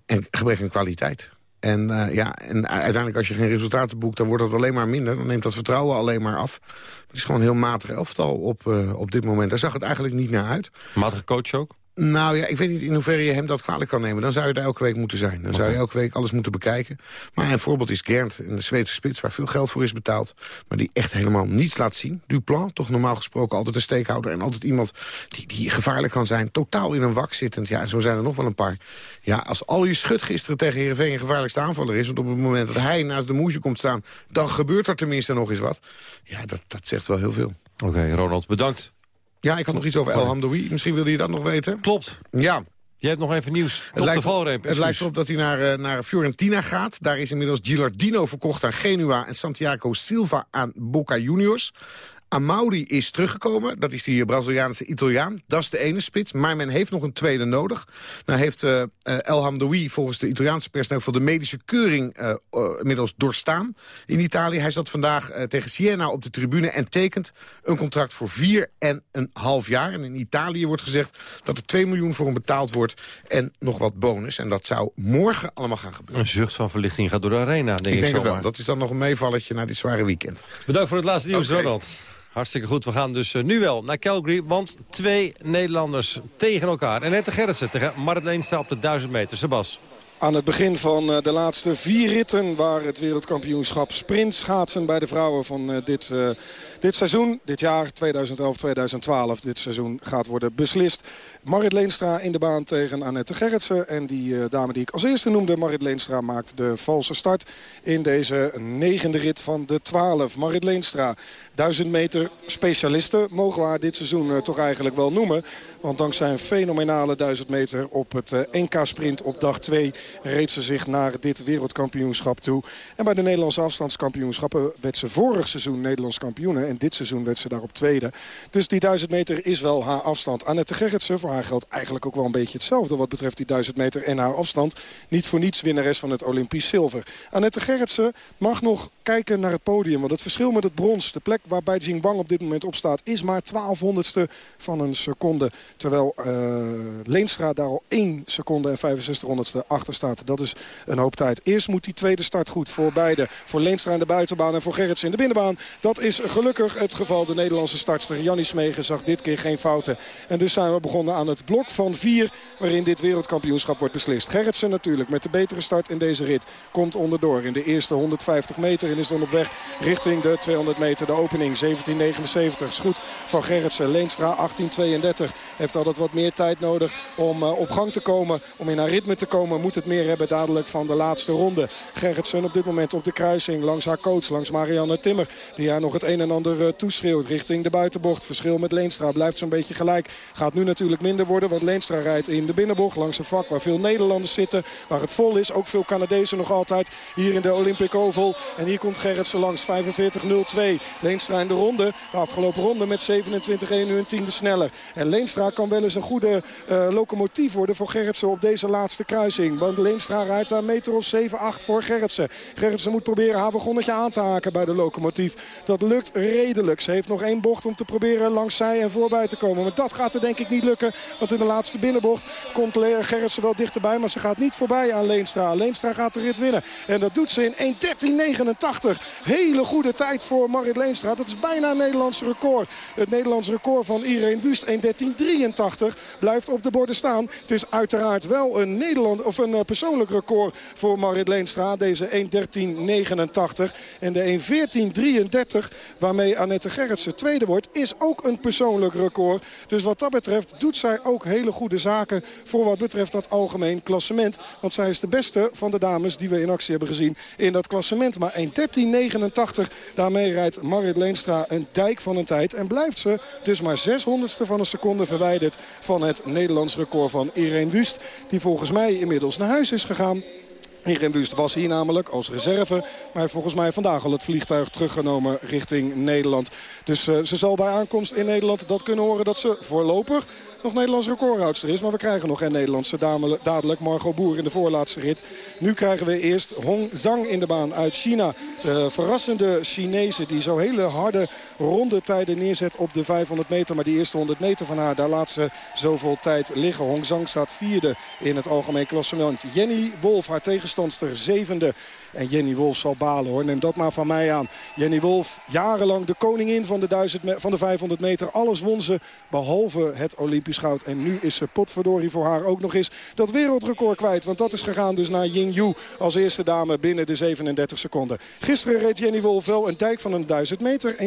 en gebrek aan kwaliteit. En, uh, ja, en uiteindelijk als je geen resultaten boekt, dan wordt dat alleen maar minder. Dan neemt dat vertrouwen alleen maar af. Het is gewoon een heel matig elftal op, uh, op dit moment. Daar zag het eigenlijk niet naar uit. Matige coach ook? Nou ja, ik weet niet in hoeverre je hem dat kwalijk kan nemen. Dan zou je daar elke week moeten zijn. Dan okay. zou je elke week alles moeten bekijken. Maar een voorbeeld is Gernt, in de Zweedse spits... waar veel geld voor is betaald, maar die echt helemaal niets laat zien. Duplan, toch normaal gesproken altijd een steekhouder... en altijd iemand die, die gevaarlijk kan zijn. Totaal in een wak zittend. Ja, en zo zijn er nog wel een paar. Ja, als al je schut gisteren tegen Heerenveen een gevaarlijkste aanvaller is... want op het moment dat hij naast de moesje komt staan... dan gebeurt er tenminste nog eens wat. Ja, dat, dat zegt wel heel veel. Oké, okay, Ronald, bedankt. Ja, ik had nog iets over El Hamdoui. Misschien wilde je dat nog weten. Klopt. Ja. Je hebt nog even nieuws. Het lijkt, op, het lijkt erop dat hij naar, uh, naar Fiorentina gaat. Daar is inmiddels Gilardino verkocht aan Genua... en Santiago Silva aan Boca Juniors. Amauri is teruggekomen. Dat is die Braziliaanse Italiaan. Dat is de ene spits. Maar men heeft nog een tweede nodig. Nou heeft uh, El Hamdoui volgens de Italiaanse pers... nou voor de medische keuring uh, uh, inmiddels doorstaan in Italië. Hij zat vandaag tegen Siena op de tribune en tekent een contract voor vier en een half jaar. En in Italië wordt gezegd dat er 2 miljoen voor hem betaald wordt... en nog wat bonus. En dat zou morgen allemaal gaan gebeuren. Een zucht van verlichting gaat door de arena, denk ik, ik denk het wel. Dat is dan nog een meevalletje na dit zware weekend. Bedankt voor het laatste nieuws, okay. Ronald. Hartstikke goed. We gaan dus uh, nu wel naar Calgary. Want twee Nederlanders tegen elkaar. En net de Gerritsen tegen Marit Leenstra op de 1000 meter. Sebas. Aan het begin van uh, de laatste vier ritten... waar het wereldkampioenschap sprint schaatsen bij de vrouwen van uh, dit, dit seizoen. Dit jaar 2011-2012. Dit seizoen gaat worden beslist. Marit Leenstra in de baan tegen Annette Gerritsen. En die uh, dame die ik als eerste noemde, Marit Leenstra, maakt de valse start in deze negende rit van de 12. Marit Leenstra, 1000 meter specialiste, mogen we haar dit seizoen uh, toch eigenlijk wel noemen. Want dankzij een fenomenale 1000 meter op het uh, NK-sprint op dag 2 reed ze zich naar dit wereldkampioenschap toe. En bij de Nederlandse afstandskampioenschappen werd ze vorig seizoen Nederlands kampioene. En dit seizoen werd ze daar op tweede. Dus die 1000 meter is wel haar afstand. Annette Gerritsen, voor haar geldt eigenlijk ook wel een beetje hetzelfde wat betreft die 1000 meter en haar afstand. Niet voor niets winnares van het Olympisch zilver. Annette Gerritsen mag nog kijken naar het podium. Want het verschil met het brons, de plek waarbij Jingbang op dit moment op staat, is maar 1200ste van een seconde. Terwijl uh, Leenstra daar al 1 seconde en 65 honderdste achter staat. Dat is een hoop tijd. Eerst moet die tweede start goed voor beide. Voor Leenstra in de buitenbaan en voor Gerritsen in de binnenbaan. Dat is gelukkig het geval. De Nederlandse startster Jannie Smegen zag dit keer geen fouten. En dus zijn we begonnen aan het blok van vier waarin dit wereldkampioenschap wordt beslist. Gerritsen natuurlijk met de betere start in deze rit komt onderdoor in de eerste 150 meter en is dan op weg richting de 200 meter. De opening 17.79 is goed van Gerritsen. Leenstra 18.32 heeft altijd wat meer tijd nodig om uh, op gang te komen. Om in haar ritme te komen moet het meer hebben dadelijk van de laatste ronde. Gerritsen op dit moment op de kruising langs haar coach, langs Marianne Timmer. Die haar nog het een en ander uh, toeschreeuwt richting de buitenbocht. Verschil met Leenstra blijft zo'n beetje gelijk. Gaat nu natuurlijk minder worden, want Leenstra rijdt in de binnenbocht langs een vak waar veel Nederlanders zitten. Waar het vol is, ook veel Canadezen nog altijd hier in de Olympic Oval. En hier komt Gerritsen langs. 45-0-2. Leenstra in de ronde. De afgelopen ronde met 27-1 nu een tiende sneller. En Leenstra kan wel eens een goede uh, locomotief worden voor Gerritsen op deze laatste kruising. Want Leenstra rijdt daar meter of 7-8 voor Gerritsen. Gerritsen moet proberen haar wagonnetje aan te haken bij de locomotief. Dat lukt redelijk. Ze heeft nog één bocht om te proberen langs zij en voorbij te komen. Maar dat gaat er denk ik niet lukken. Want in de laatste binnenbocht komt Gerritsen wel dichterbij. Maar ze gaat niet voorbij aan Leenstra. Leenstra gaat de rit winnen. En dat doet ze in 1.13.89. Hele goede tijd voor Marit Leenstra. Dat is bijna een Nederlands record. Het Nederlands record van Irene Wust 1.13.83 blijft op de borden staan. Het is uiteraard wel een, Nederland, of een persoonlijk record voor Marit Leenstra. Deze 1.13.89. En de 1.14.33 waarmee Annette Gerritsen tweede wordt is ook een persoonlijk record. Dus wat dat betreft doet zij ook hele goede zaken voor wat betreft dat algemeen klassement. Want zij is de beste van de dames die we in actie hebben gezien in dat klassement. Maar 1.13.89, daarmee rijdt Marit Leenstra een dijk van een tijd. En blijft ze dus maar 600ste van een seconde verwijderd van het Nederlands record van Irene Wust. Die volgens mij inmiddels naar huis is gegaan. Irene Wust was hier namelijk als reserve. Maar volgens mij vandaag al het vliegtuig teruggenomen richting Nederland. Dus uh, ze zal bij aankomst in Nederland dat kunnen horen dat ze voorlopig nog Nederlands recordhoudster is. Maar we krijgen nog een Nederlandse dame, dadelijk Margot Boer in de voorlaatste rit. Nu krijgen we eerst Hong Zhang in de baan uit China. De verrassende Chinese die zo hele harde rondetijden neerzet op de 500 meter. Maar die eerste 100 meter van haar, daar laat ze zoveel tijd liggen. Hong Zhang staat vierde in het algemeen klassement. Jenny Wolf, haar tegenstandster, zevende. En Jenny Wolf zal balen hoor. Neem dat maar van mij aan. Jenny Wolf, jarenlang de koningin van de, 1000 van de 500 meter. Alles won ze, behalve het Olympisch goud. En nu is ze potverdorie voor haar ook nog eens dat wereldrecord kwijt. Want dat is gegaan dus naar Ying Yu als eerste dame binnen de 37 seconden. Gisteren reed Jenny Wolf wel een dijk van een 1000 meter. 1.14.95.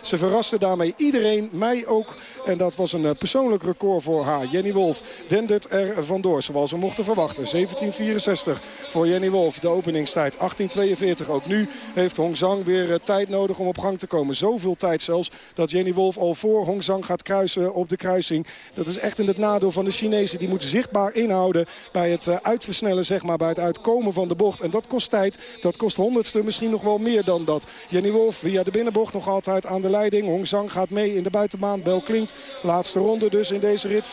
Ze verraste daarmee iedereen, mij ook. En dat was een eh, persoonlijk record voor haar. Jenny Wolf dendert er vandoor zoals we mochten verwachten. 17.64 voor Jenny Wolf de openingstijd. 18.42 ook nu heeft Hong Zhang weer eh, tijd nodig om op gang te komen. Zoveel tijd zelfs dat Jenny Wolf al voor Hong Zhang gaat kruisen op de kruising. Dat is echt in het nadeel van de Chinezen. Die moeten zichtbaar inhouden bij het eh, uitversnellen, zeg maar, bij het uitkomen van de bocht. En dat kost tijd. Dat kost honderdste, misschien nog wel meer dan dat. Jenny Wolf via de binnenbocht nog altijd aan de leiding. Hong Zhang gaat mee in de buitenbaan. Bel klinkt. Laatste ronde dus in deze rit. 44-95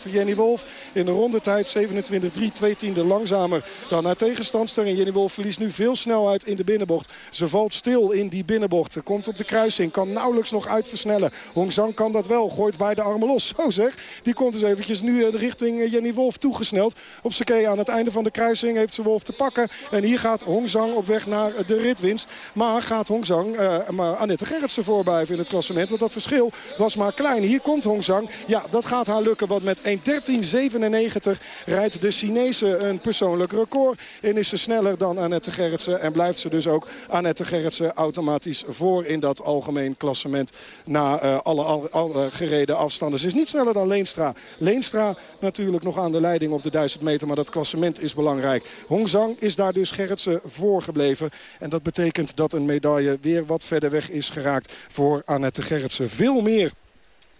voor Jenny Wolf. In de rondetijd 27-3, twee tiende langzamer dan naar tegenstandster. En Jenny Wolf verliest nu veel snelheid in de binnenbocht. Ze valt stil in die binnenbocht. Komt op de kruising. Kan nauwelijks nog uitversnellen. Hong Zhang kan dat wel. Gooit beide armen los. Zo zeg. Die komt dus eventjes nu eh, richting eh, Jenny Wolf toegesneld. Op kee aan het einde van de kruising heeft ze Wolf te pakken. En hier gaat Hong Zhang op weg naar de ritwinst. Maar gaat Hong Zhang maar Annette Gerritsen voorbij in het klassement. Want dat verschil was maar klein. Hier komt Hong Zhang. Ja, dat gaat haar lukken. Want met 1.13.97 rijdt de Chinese een persoonlijk record. En is ze sneller dan Annette Gerritsen. En blijft ze dus ook Annette Gerritsen automatisch voor in dat algemeen klassement. Na uh, alle, alle, gereden afstanden. Ze is niet sneller dan Leenstra. Leenstra natuurlijk nog aan de leiding op de 1000 meter. Maar dat klassement is belangrijk. Hong Zhang is daar dus Gerritsen voorgebleven. En dat betekent dat een medaille weer wat verder weg is geraakt voor Annette Gerritsen. Veel meer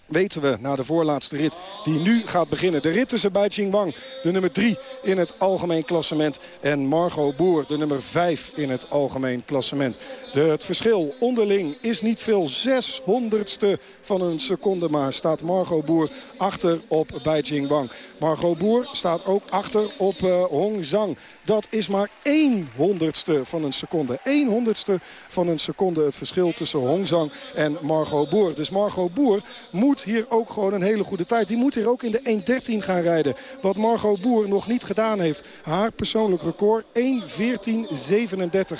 weten we na de voorlaatste rit die nu gaat beginnen. De rit tussen bij Wang, de nummer 3 in het algemeen klassement. En Margot Boer, de nummer 5 in het algemeen klassement. De, het verschil onderling is niet veel. 600ste van een seconde maar staat Margot Boer achter op bij Wang. Margot Boer staat ook achter op uh, Hong Zhang. Dat is maar 1 honderdste van een seconde. 1 honderdste van een seconde het verschil tussen Hong Zhang en Margot Boer. Dus Margot Boer moet hier ook gewoon een hele goede tijd. Die moet hier ook in de 1.13 gaan rijden. Wat Margot Boer nog niet gedaan heeft. Haar persoonlijk record 1.14.37.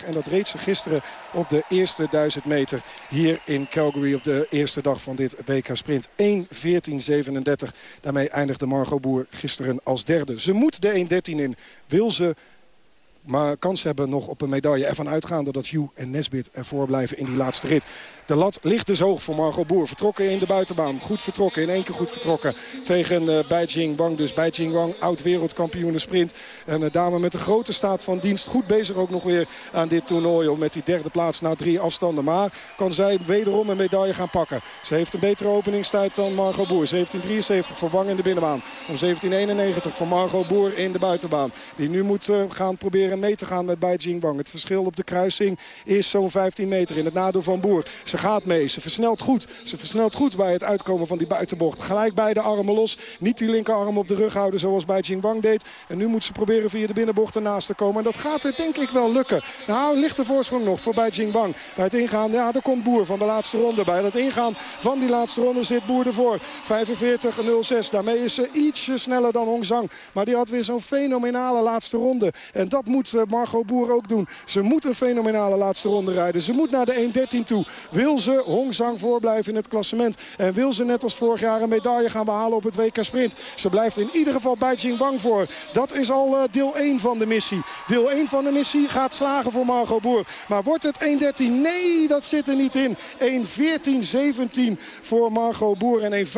En dat reed ze gisteren op de eerste 1000 meter hier in Calgary op de eerste dag van dit WK Sprint. 1.14.37. Daarmee eindigde Margot Boer gisteren als derde. Ze moet de 1.13 in. Wil ze maar kans hebben nog op een medaille. Ervan uitgaande dat Hugh en Nesbit ervoor blijven in die laatste rit. De lat ligt dus hoog voor Margot Boer. Vertrokken in de buitenbaan. Goed vertrokken. In één keer goed vertrokken. Tegen uh, Bai Wang. Dus Bai Wang, oud wereldkampioen sprint. En een dame met een grote staat van dienst. Goed bezig ook nog weer aan dit toernooi. Om met die derde plaats na drie afstanden. Maar kan zij wederom een medaille gaan pakken. Ze heeft een betere openingstijd dan Margot Boer. 17.73 voor Wang in de binnenbaan. Om 17.91 voor Margot Boer in de buitenbaan. Die nu moet uh, gaan proberen mee te gaan met Bai Jingbang. Het verschil op de kruising is zo'n 15 meter in het nadeel van Boer. Ze gaat mee, ze versnelt goed. Ze versnelt goed bij het uitkomen van die buitenbocht. Gelijk beide armen los. Niet die linkerarm op de rug houden zoals Bai Jingbang deed. En nu moet ze proberen via de binnenbocht ernaast te komen. En dat gaat er denk ik wel lukken. Nou, ligt de voorsprong nog voor Bai Jingbang. Bij het ingaan, ja, daar komt Boer van de laatste ronde. Bij het ingaan van die laatste ronde zit Boer ervoor. 45-06. Daarmee is ze ietsje sneller dan Hong Zhang. Maar die had weer zo'n fenomenale laatste ronde. En dat moet eh, Margot Boer ook doen. Ze moet een fenomenale laatste ronde rijden. Ze moet naar de 1.13 toe. Wil ze Hong Zhang voorblijven in het klassement. En wil ze net als vorig jaar een medaille gaan behalen op het WK Sprint. Ze blijft in ieder geval bij Jingbang voor. Dat is al eh, deel 1 van de missie. Deel 1 van de missie gaat slagen voor Margot Boer. Maar wordt het 1.13? Nee, dat zit er niet in. 1.14.17 voor Margot Boer. En 1.15.07.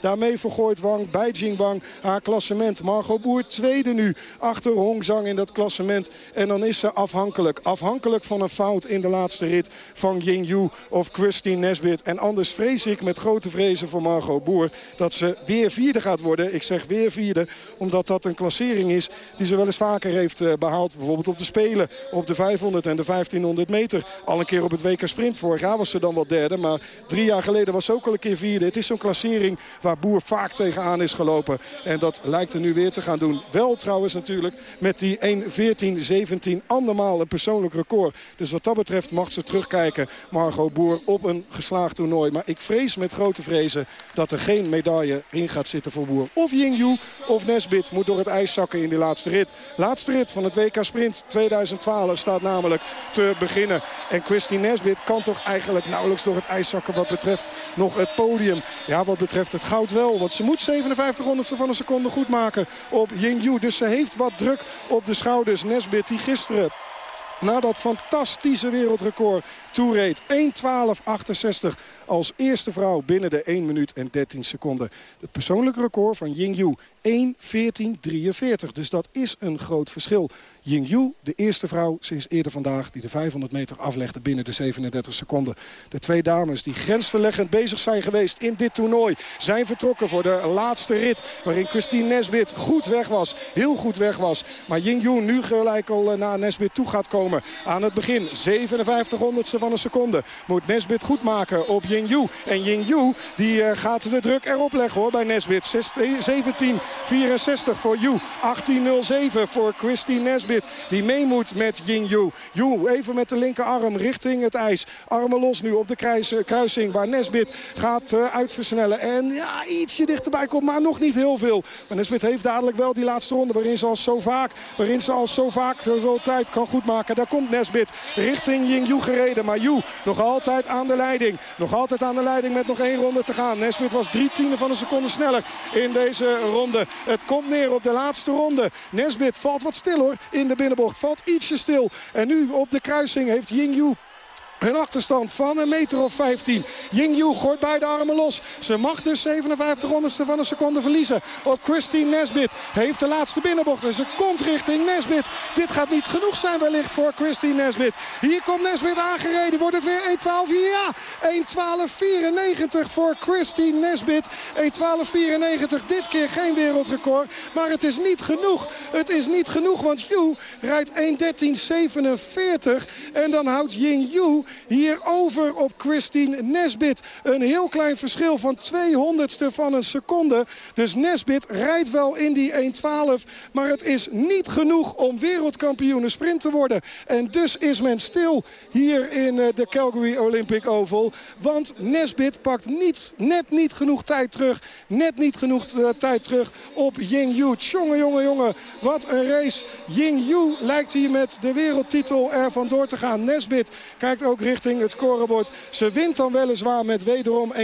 Daarmee vergooit Wang bij Jingbang haar klassement. Margot Boer tweede nu achter Hong Zhang in dat klassement. En dan is ze afhankelijk. Afhankelijk van een fout in de laatste rit van Ying Yu of Christine Nesbit. En anders vrees ik met grote vrezen voor Margot Boer dat ze weer vierde gaat worden. Ik zeg weer vierde, omdat dat een klassering is die ze wel eens vaker heeft eh, behaald. Bijvoorbeeld op de Spelen, op de 500 en de 1500 meter. Al een keer op het WK Sprint. Vorig jaar was ze dan wel derde, maar drie jaar geleden was ze ook al een keer vierde. Het is zo'n klassering waar Boer vaak tegenaan is gelopen. En dat lijkt er nu weer te gaan doen. Wel trouwens natuurlijk met die 1.14.17 andermaal een persoonlijk record. Dus wat dat betreft mag ze terugkijken, Margot Boer, op een geslaagd toernooi. Maar ik vrees met grote vrezen dat er geen medaille in gaat zitten voor Boer. Of Yingyu of Nesbit moet door het ijs zakken in die laatste rit. Laatste rit van het WK Sprint 2012 staat namelijk te beginnen. En Christine Nesbit kan toch eigenlijk nauwelijks door het ijs zakken wat betreft nog het podium. Ja, wat betreft het goud wel. Want ze moet 57 honderdste van een seconde goed maken op Yingyu. Dus ze heeft wat druk op de schouders. Nesbit die gisteren na dat fantastische wereldrecord toereed. 1.12.68 als eerste vrouw binnen de 1 minuut en 13 seconden. Het persoonlijke record van Yingyu 1.14.43. Dus dat is een groot verschil. Yingyu, de eerste vrouw sinds eerder vandaag... die de 500 meter aflegde binnen de 37 seconden. De twee dames die grensverleggend bezig zijn geweest in dit toernooi... zijn vertrokken voor de laatste rit... waarin Christine Nesbit goed weg was. Heel goed weg was. Maar Yingyu nu gelijk al naar Nesbit toe gaat komen. Aan het begin, 57 honderdste van een seconde... moet Nesbit goed maken op Yingyu. En Yingyu die, uh, gaat de druk erop leggen hoor, bij Nesbit. 17.64 voor Yu. 18.07 voor Christine Nesbit. Die mee moet met Yingyu. Yu even met de linkerarm richting het ijs. Armen los nu op de kruis, kruising waar Nesbit gaat uh, uitversnellen. En ja, ietsje dichterbij komt, maar nog niet heel veel. Maar Nesbit heeft dadelijk wel die laatste ronde waarin ze al zo vaak, waarin ze zo vaak tijd kan goedmaken. Daar komt Nesbit richting Yingyu gereden. Maar Yu nog altijd aan de leiding. Nog altijd aan de leiding met nog één ronde te gaan. Nesbit was drie tienden van een seconde sneller in deze ronde. Het komt neer op de laatste ronde. Nesbit valt wat stil hoor in de binnenbocht. Valt ietsje stil. En nu op de kruising heeft Yingyu een achterstand van een meter of 15. Yingyu gooit beide armen los. Ze mag dus 57 honderdste van een seconde verliezen. Op Christine Nesbit heeft de laatste binnenbocht. En ze komt richting Nesbit. Dit gaat niet genoeg zijn wellicht voor Christine Nesbit. Hier komt Nesbit aangereden. Wordt het weer 1.12? Ja! 1.12.94 voor Christine Nesbit. 1.12.94. Dit keer geen wereldrecord. Maar het is niet genoeg. Het is niet genoeg. Want Yu rijdt 1.13.47. En dan houdt Yingyu hier over op Christine Nesbit. Een heel klein verschil van 200ste van een seconde. Dus Nesbit rijdt wel in die 1.12. Maar het is niet genoeg om wereldkampioen sprint te worden. En dus is men stil hier in de Calgary Olympic Oval. Want Nesbit pakt niet, net niet genoeg tijd terug. Net niet genoeg tijd terug op Ying Yu. Jongen, jongen, jongen. Wat een race. Ying Yu lijkt hier met de wereldtitel er vandoor te gaan. Nesbit kijkt ook richting het scorebord. Ze wint dan weliswaar met wederom 1.12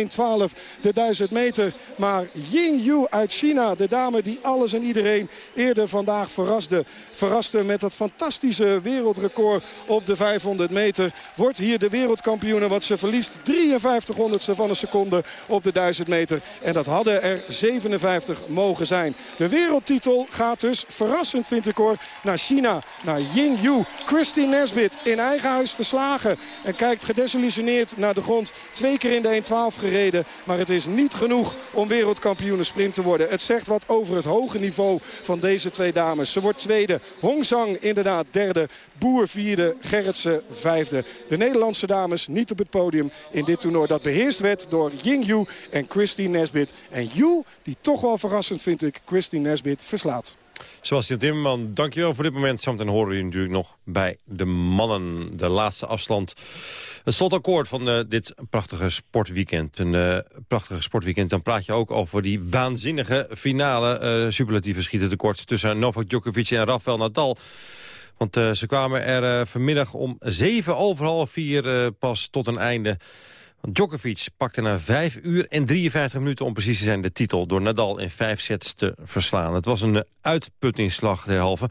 de 1000 meter. Maar Ying Yu uit China, de dame die alles en iedereen eerder vandaag verraste. Verraste met dat fantastische wereldrecord op de 500 meter. Wordt hier de wereldkampioene, wat ze verliest 53 honderdste van een seconde op de 1000 meter. En dat hadden er 57 mogen zijn. De wereldtitel gaat dus, verrassend vind ik hoor, naar China. Naar Ying Yu. Christine Nesbit in eigen huis verslagen. En kijkt gedesillusioneerd naar de grond. Twee keer in de 1.12 gereden. Maar het is niet genoeg om wereldkampioenen sprint te worden. Het zegt wat over het hoge niveau van deze twee dames. Ze wordt tweede. Hong Zhang inderdaad derde. Boer vierde. Gerritsen vijfde. De Nederlandse dames niet op het podium in dit toernooi. Dat beheerst werd door Ying Yu en Christine Nesbit. En Yu, die toch wel verrassend vind ik, Christine Nesbit verslaat. Sebastian Timmerman, dankjewel voor dit moment. Zometeen horen jullie natuurlijk nog bij de mannen. De laatste afstand. Het slotakkoord van uh, dit prachtige sportweekend. Een uh, prachtige sportweekend. Dan praat je ook over die waanzinnige finale. Uh, superlatieve schieten tekort tussen Novak Djokovic en Rafael Nadal. Want ze kwamen er vanmiddag om zeven over half vier pas tot een einde... Djokovic pakte na 5 uur en 53 minuten om precies te zijn de titel... door Nadal in vijf sets te verslaan. Het was een uitputtingsslag derhalve.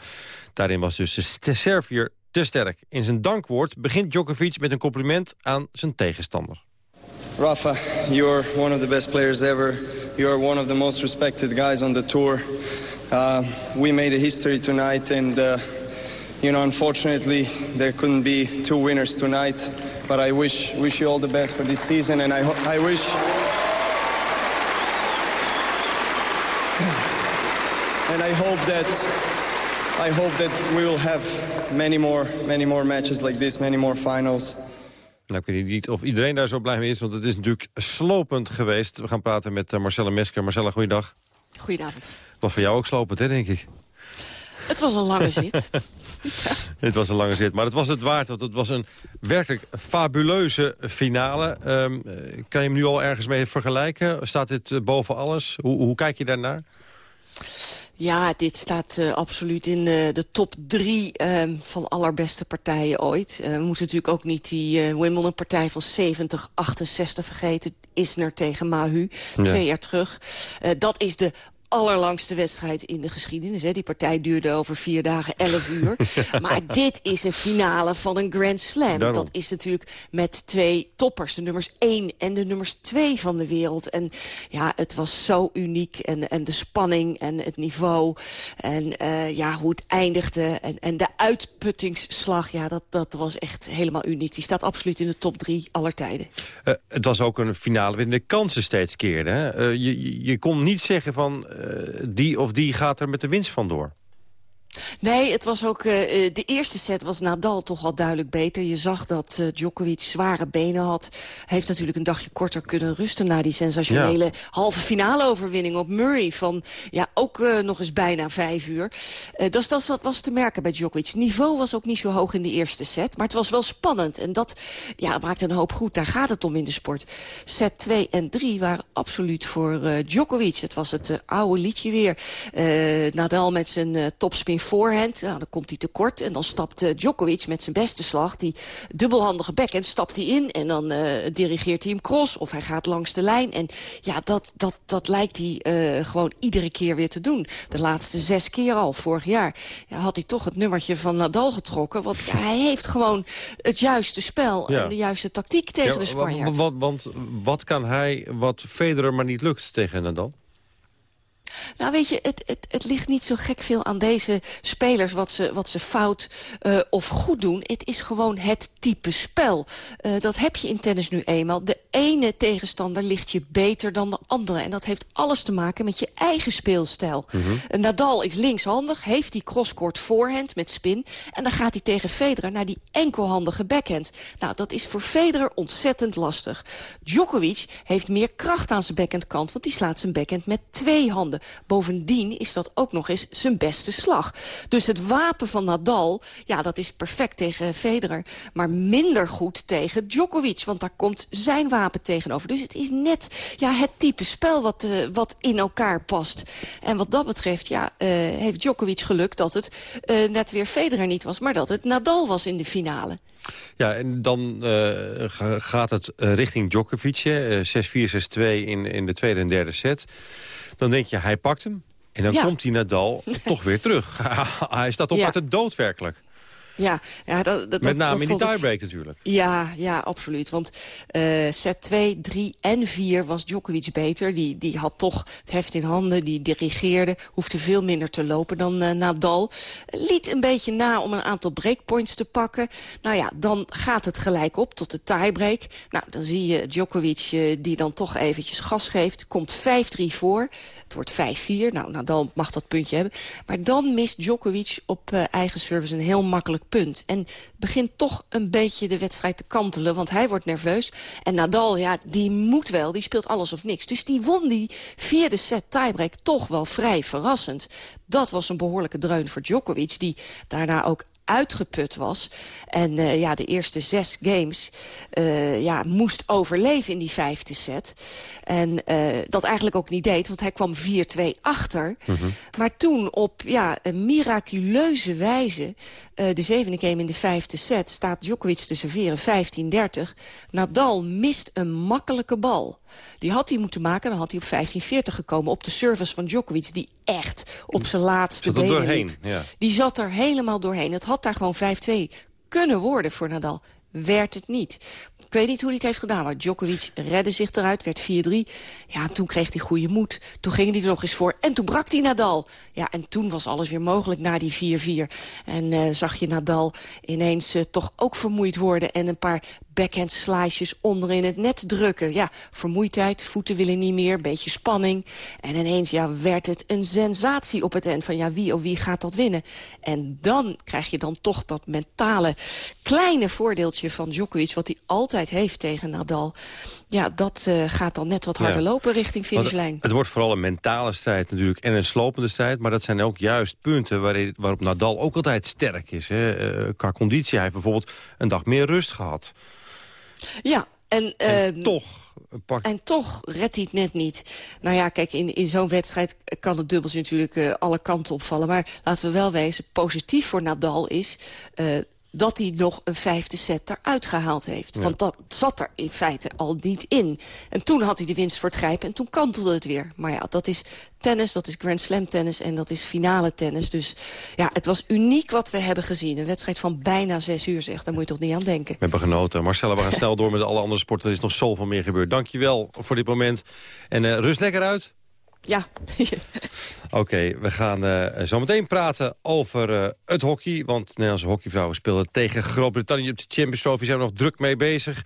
Daarin was dus de Servier te sterk. In zijn dankwoord begint Djokovic met een compliment aan zijn tegenstander. Rafa, you're one of the best players ever. You're one of the most respected guys on the tour. Uh, we made a history tonight and... Uh, you know, unfortunately, there couldn't be two winners tonight. But I wish, wish you all the best for this season. And I, I wish... And I hope that I hope that we will have many more, many more matches like this, many more finals. Nou, ik weet niet of iedereen daar zo blij mee is, want het is natuurlijk slopend geweest. We gaan praten met uh, Marcella Mesker. Marcella, goeiedag. Goedenavond. Was voor jou ook slopend, hè, denk ik? Het was een lange zit. Het was een lange zit, maar het was het waard. Want het was een werkelijk fabuleuze finale. Um, kan je hem nu al ergens mee vergelijken? Staat dit uh, boven alles? Hoe, hoe kijk je daarnaar? Ja, dit staat uh, absoluut in uh, de top drie uh, van allerbeste partijen ooit. we moeten natuurlijk ook niet die Wimbledon-partij van 70-68 vergeten. Isner tegen Mahu, ja. twee jaar terug. dat is de allerlangste wedstrijd in de geschiedenis. Hè. Die partij duurde over vier dagen, elf uur. maar dit is een finale van een Grand Slam. Daarom. Dat is natuurlijk met twee toppers. De nummers één en de nummers twee van de wereld. En ja, het was zo uniek. En, en de spanning en het niveau. En uh, ja, hoe het eindigde. En, en de uitputtingsslag. Ja, dat, dat was echt helemaal uniek. Die staat absoluut in de top drie aller tijden. Uh, het was ook een finale waarin de kansen steeds keerden. Uh, je, je kon niet zeggen van die of die gaat er met de winst vandoor. Nee, het was ook, uh, de eerste set was Nadal toch al duidelijk beter. Je zag dat uh, Djokovic zware benen had. Hij heeft natuurlijk een dagje korter kunnen rusten... na die sensationele ja. halve finale overwinning op Murray... van ja, ook uh, nog eens bijna vijf uur. dus dat was te merken bij Djokovic. Niveau was ook niet zo hoog in de eerste set... maar het was wel spannend. En dat ja, maakt een hoop goed. Daar gaat het om in de sport. Set 2 en 3 waren absoluut voor Djokovic. Het was het oude liedje weer. Nadal met zijn topspin voorhand. Nou, dan komt hij tekort. En dan stapt uh, Djokovic met zijn beste slag, die dubbelhandige backhand, stapt hij in. En dan uh, dirigeert hij hem cross of hij gaat langs de lijn. En ja, dat, dat, dat lijkt hij uh, gewoon iedere keer weer te doen. De laatste zes keer al, vorig jaar, ja, had hij toch het nummertje van Nadal getrokken. Want ja, hij heeft gewoon het juiste spel ja. en de juiste tactiek tegen de Spanjaard. Want, want wat kan hij wat Federer maar niet lukt tegen Nadal? Nou weet je, het, het, het ligt niet zo gek veel aan deze spelers wat ze, wat ze fout uh, of goed doen. Het is gewoon het type spel. Uh, dat heb je in tennis nu eenmaal. De ene tegenstander ligt je beter dan de andere. En dat heeft alles te maken met je eigen speelstijl. Mm -hmm. Nadal is linkshandig, heeft die crosscourt voorhand met spin. En dan gaat hij tegen Federer naar die enkelhandige backhand. Nou, dat is voor Federer ontzettend lastig. Djokovic heeft meer kracht aan zijn backhandkant, want die slaat zijn backhand met twee handen. Bovendien is dat ook nog eens zijn beste slag. Dus het wapen van Nadal, ja, dat is perfect tegen Federer. Maar minder goed tegen Djokovic, want daar komt zijn wapen tegenover. Dus het is net ja, het type spel wat, uh, wat in elkaar past. En wat dat betreft ja, uh, heeft Djokovic geluk dat het uh, net weer Federer niet was... maar dat het Nadal was in de finale. Ja, en dan gaat het richting Djokovic. 6-4, 6-2 in, in de tweede en derde set. Dan denk je, hij pakt hem. En dan ja. komt hij Nadal toch weer terug. hij staat op ja. uit de dood werkelijk. Ja, ja dat, dat, Met name dat in die tiebreak natuurlijk. Ja, ja, absoluut. Want eh, set 2, 3 en 4 was Djokovic beter. Die, die had toch het heft in handen, die dirigeerde. Hoefde veel minder te lopen dan eh, Nadal. Liet een beetje na om een aantal breakpoints te pakken. Nou ja, dan gaat het gelijk op tot de tiebreak. Nou, dan zie je Djokovic eh, die dan toch eventjes gas geeft. Komt 5-3 voor. Het wordt 5-4. Nou, Nadal mag dat puntje hebben. Maar dan mist Djokovic op eigen service een heel makkelijk punt. En begint toch een beetje de wedstrijd te kantelen. Want hij wordt nerveus. En Nadal, ja, die moet wel. Die speelt alles of niks. Dus die won die vierde set tiebreak toch wel vrij verrassend. Dat was een behoorlijke dreun voor Djokovic. Die daarna ook uitgeput was. En eh, ja, de eerste zes games eh, ja, moest overleven in die vijfde set. En eh, dat eigenlijk ook niet deed, want hij kwam 4-2 achter. Maar toen op ja, een miraculeuze wijze... de zevende game in de vijfde set staat Djokovic te serveren 15-30. Nadal mist een makkelijke bal. Die had hij moeten maken, dan had hij op 15-40 gekomen... op de service van Djokovic, die echt op zijn laatste benen doorheen, ja. Die zat er helemaal doorheen. Het had daar gewoon 5-2 kunnen worden voor Nadal. Werd het niet. Ik weet niet hoe hij het heeft gedaan, maar Djokovic redde zich eruit, werd 4-3. Ja, toen kreeg hij goede moed. Toen ging hij er nog eens voor en toen brak hij Nadal. Ja, en toen was alles weer mogelijk na die 4-4. En eh, zag je Nadal ineens eh, toch ook vermoeid worden... en een paar backhand slices onderin het net drukken. Ja, vermoeidheid, voeten willen niet meer, een beetje spanning. En ineens ja, werd het een sensatie op het eind van ja, wie of wie gaat dat winnen. En dan krijg je dan toch dat mentale kleine voordeeltje van Djokovic... wat hij altijd heeft tegen Nadal. Ja, dat eh, gaat dan net wat harder Ja. lopen richting finishlijn. Het wordt vooral een mentale strijd natuurlijk en een slopende strijd. Maar dat zijn ook juist punten waarin- waarop Nadal ook altijd sterk is. Hè. Eh, qua conditie. Hij heeft bijvoorbeeld een dag meer rust gehad. Ja, en, ehm, toch pakt... En toch redt hij het net niet. Nou ja, kijk, in, in zo'n wedstrijd kan het dubbeltje natuurlijk eh, alle kanten opvallen. Maar laten we wel wezen, positief voor Nadal is... eh, dat hij nog een vijfde set eruit gehaald heeft. Ja. Want dat zat er in feite al niet in. En toen had hij de winst voor het grijpen en toen kantelde het weer. Maar ja, dat is tennis, dat is Grand Slam tennis en dat is finale tennis. Dus ja, het was uniek wat we hebben gezien. Een wedstrijd van bijna zes uur, zeg. Daar moet je toch niet aan denken. We hebben genoten. Marcella, we gaan snel door met alle andere sporten. Er is nog zoveel meer gebeurd. Dankjewel voor dit moment. En eh, rust lekker uit. Ja. Oké, we gaan eh, zo meteen praten over eh, het hockey. Want de Nederlandse hockeyvrouwen speelden tegen Groot-Brittannië op de Champions Trophy. Zijn we nog druk mee bezig.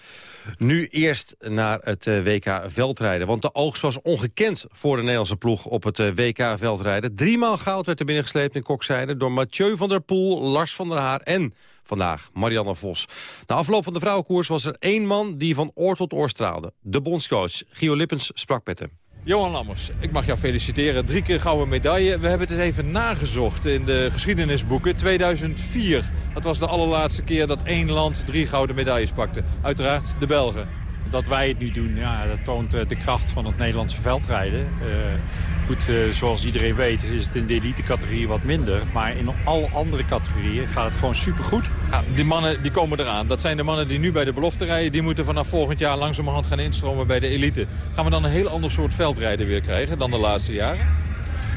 Nu eerst naar het eh, WK veldrijden. Want de oogst was ongekend voor de Nederlandse ploeg op het WK veldrijden. Driemaal goud werd er binnengesleept in Kokzijde... door Mathieu van der Poel, Lars van der Haar en vandaag Marianne Vos. Na afloop van de vrouwenkoers was er één man die van oor tot oor straalde. De bondscoach Gio Lippens sprak met hem. Johan Lammers, ik mag jou feliciteren. Drie keer gouden medaille. We hebben het even nagezocht in de geschiedenisboeken. 2004, dat was de allerlaatste keer dat één land drie gouden medailles pakte. Uiteraard de Belgen. Dat wij het nu doen, ja, dat toont eh, de kracht van het Nederlandse veldrijden. Eh, goed, eh, zoals iedereen weet is het in de elite-categorie wat minder. Maar in alle andere categorieën gaat het gewoon supergoed. Ja, die mannen die komen eraan. Dat zijn de mannen die nu bij de belofte rijden. Die moeten vanaf volgend jaar langzamerhand gaan instromen bij de elite. Gaan we dan een heel ander soort veldrijden weer krijgen dan de laatste jaren?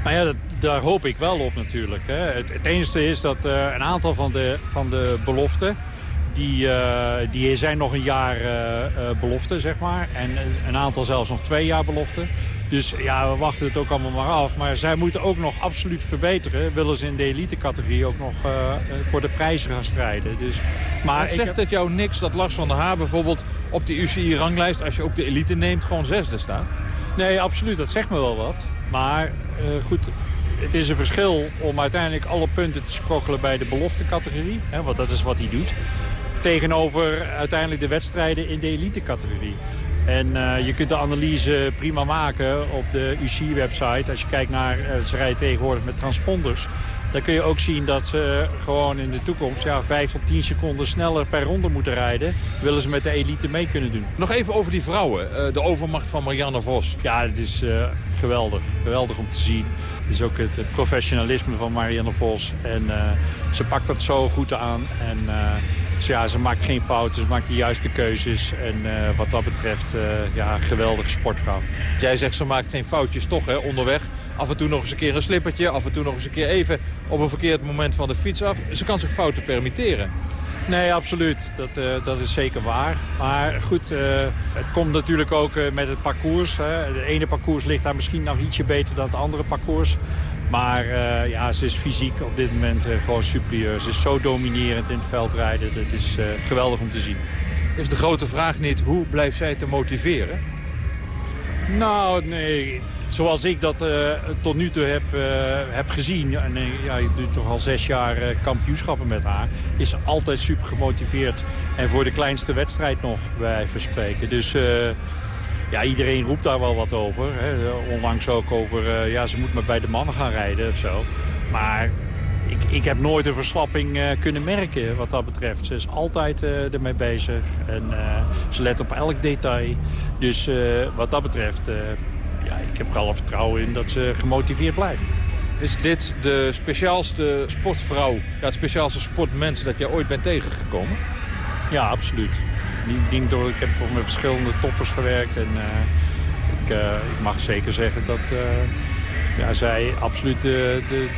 Nou ja, dat, daar hoop ik wel op natuurlijk. Hè. Het, het enige is dat een aantal van de, van de beloften... Die, eh, die zijn nog een jaar eh, eh, belofte, zeg maar. En een aantal zelfs nog twee jaar belofte. Dus ja, we wachten het ook allemaal maar af. Maar zij moeten ook nog absoluut verbeteren. Willen ze in de elite-categorie ook nog voor de prijzen gaan strijden. Dus, maar zegt heb- het jou niks dat Lars van der Haar bijvoorbeeld op de UCI-ranglijst... als je ook de elite neemt, gewoon zesde staat? Nee, absoluut. Dat zegt me wel wat. Maar goed, het is een verschil om uiteindelijk alle punten te sprokkelen bij de beloftecategorie. Hè, want dat is wat hij doet. Tegenover uiteindelijk de wedstrijden in de elite-categorie. En eh, je kunt de analyse prima maken op de UC-website. Als je kijkt naar, eh, ze rijden tegenwoordig met transponders. Dan kun je ook zien dat ze gewoon in de toekomst ja, 5 tot 10 seconden sneller per ronde moeten rijden. Willen ze met de elite mee kunnen doen. Nog even over die vrouwen. eh, de overmacht van Marianne Vos. Ja, het is eh, geweldig. Geweldig om te zien. Het is ook het, eh, professionalisme van Marianne Vos. En eh, ze pakt dat zo goed aan. En eh, ze, ja, ze maakt geen fouten. Ze maakt de juiste keuzes. En eh, wat dat betreft eh, ja, geweldige sportvrouw. Jij zegt ze maakt geen foutjes toch hè, onderweg. Af en toe nog eens een keer een slippertje. Af en toe nog eens een keer even op een verkeerd moment van de fiets af. Ze kan zich fouten permitteren. Nee, absoluut. Dat, eh, dat is zeker waar. Maar goed, eh, het komt natuurlijk ook eh, met het parcours. Hè. De ene parcours ligt daar misschien nog ietsje beter dan het andere parcours. Maar ja, ze is fysiek op dit moment gewoon superieur. Ze is zo dominerend in het veldrijden. Dat is geweldig om te zien. Is de grote vraag niet, hoe blijft zij te motiveren? Nou, nee. Zoals ik dat eh, tot nu toe heb, eh, heb gezien... en ja, ik doe toch al zes jaar eh, kampioenschappen met haar... is ze altijd super gemotiveerd. En voor de kleinste wedstrijd nog, bij verspreken. Dus ja, iedereen roept daar wel wat over. Hè. Onlangs ook over, ja, ze moet maar bij de mannen gaan rijden of zo. Maar ik, ik heb nooit een verslapping eh, kunnen merken wat dat betreft. Ze is altijd eh, ermee bezig en eh, ze let op elk detail. Dus wat dat betreft, ja, ik heb er alle vertrouwen in dat ze gemotiveerd blijft. Is dit de speciaalste sportvrouw, ja, het speciaalste sportmens dat jij ooit bent tegengekomen? Ja, absoluut. Ik, denk door, ik heb met verschillende toppers gewerkt en ik, ik mag zeker zeggen dat ja, zij absoluut de, de,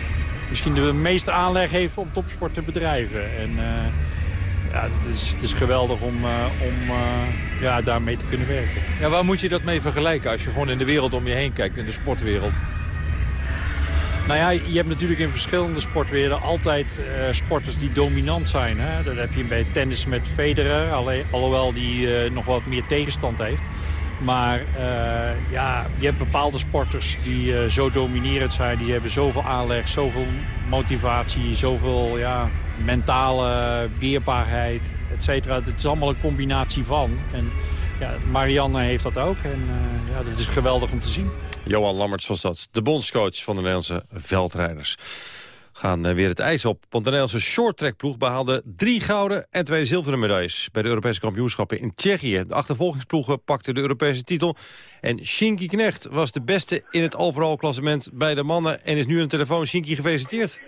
misschien de meeste aanleg heeft om topsport te bedrijven. En eh, ja, het is, het is geweldig om, eh, om eh, ja, daarmee te kunnen werken. Ja, waar moet je dat mee vergelijken als je gewoon in de wereld om je heen kijkt, in de sportwereld? Nou ja, je hebt natuurlijk in verschillende sportwerelden altijd eh, sporters die dominant zijn. Hè? Dat heb je bij tennis met Federer, alhoewel die nog wat meer tegenstand heeft. Maar eh, ja, je hebt bepaalde sporters die eh, zo dominerend zijn. Die hebben zoveel aanleg, zoveel motivatie, zoveel ja, mentale weerbaarheid, et cetera. Het is allemaal een combinatie van. En ja, Marianne heeft dat ook. En eh, ja, dat is geweldig om te zien. Johan Lammerts was dat, de bondscoach van de Nederlandse veldrijders. Gaan eh, weer het ijs op, want de Nederlandse shorttrackploeg behaalde drie gouden en twee zilveren medailles bij de Europese kampioenschappen in Tsjechië. De achtervolgingsploegen pakten de Europese titel en Shinky Knecht was de beste in het overall klassement bij de mannen en is nu aan de telefoon. Shinky, gefeliciteerd.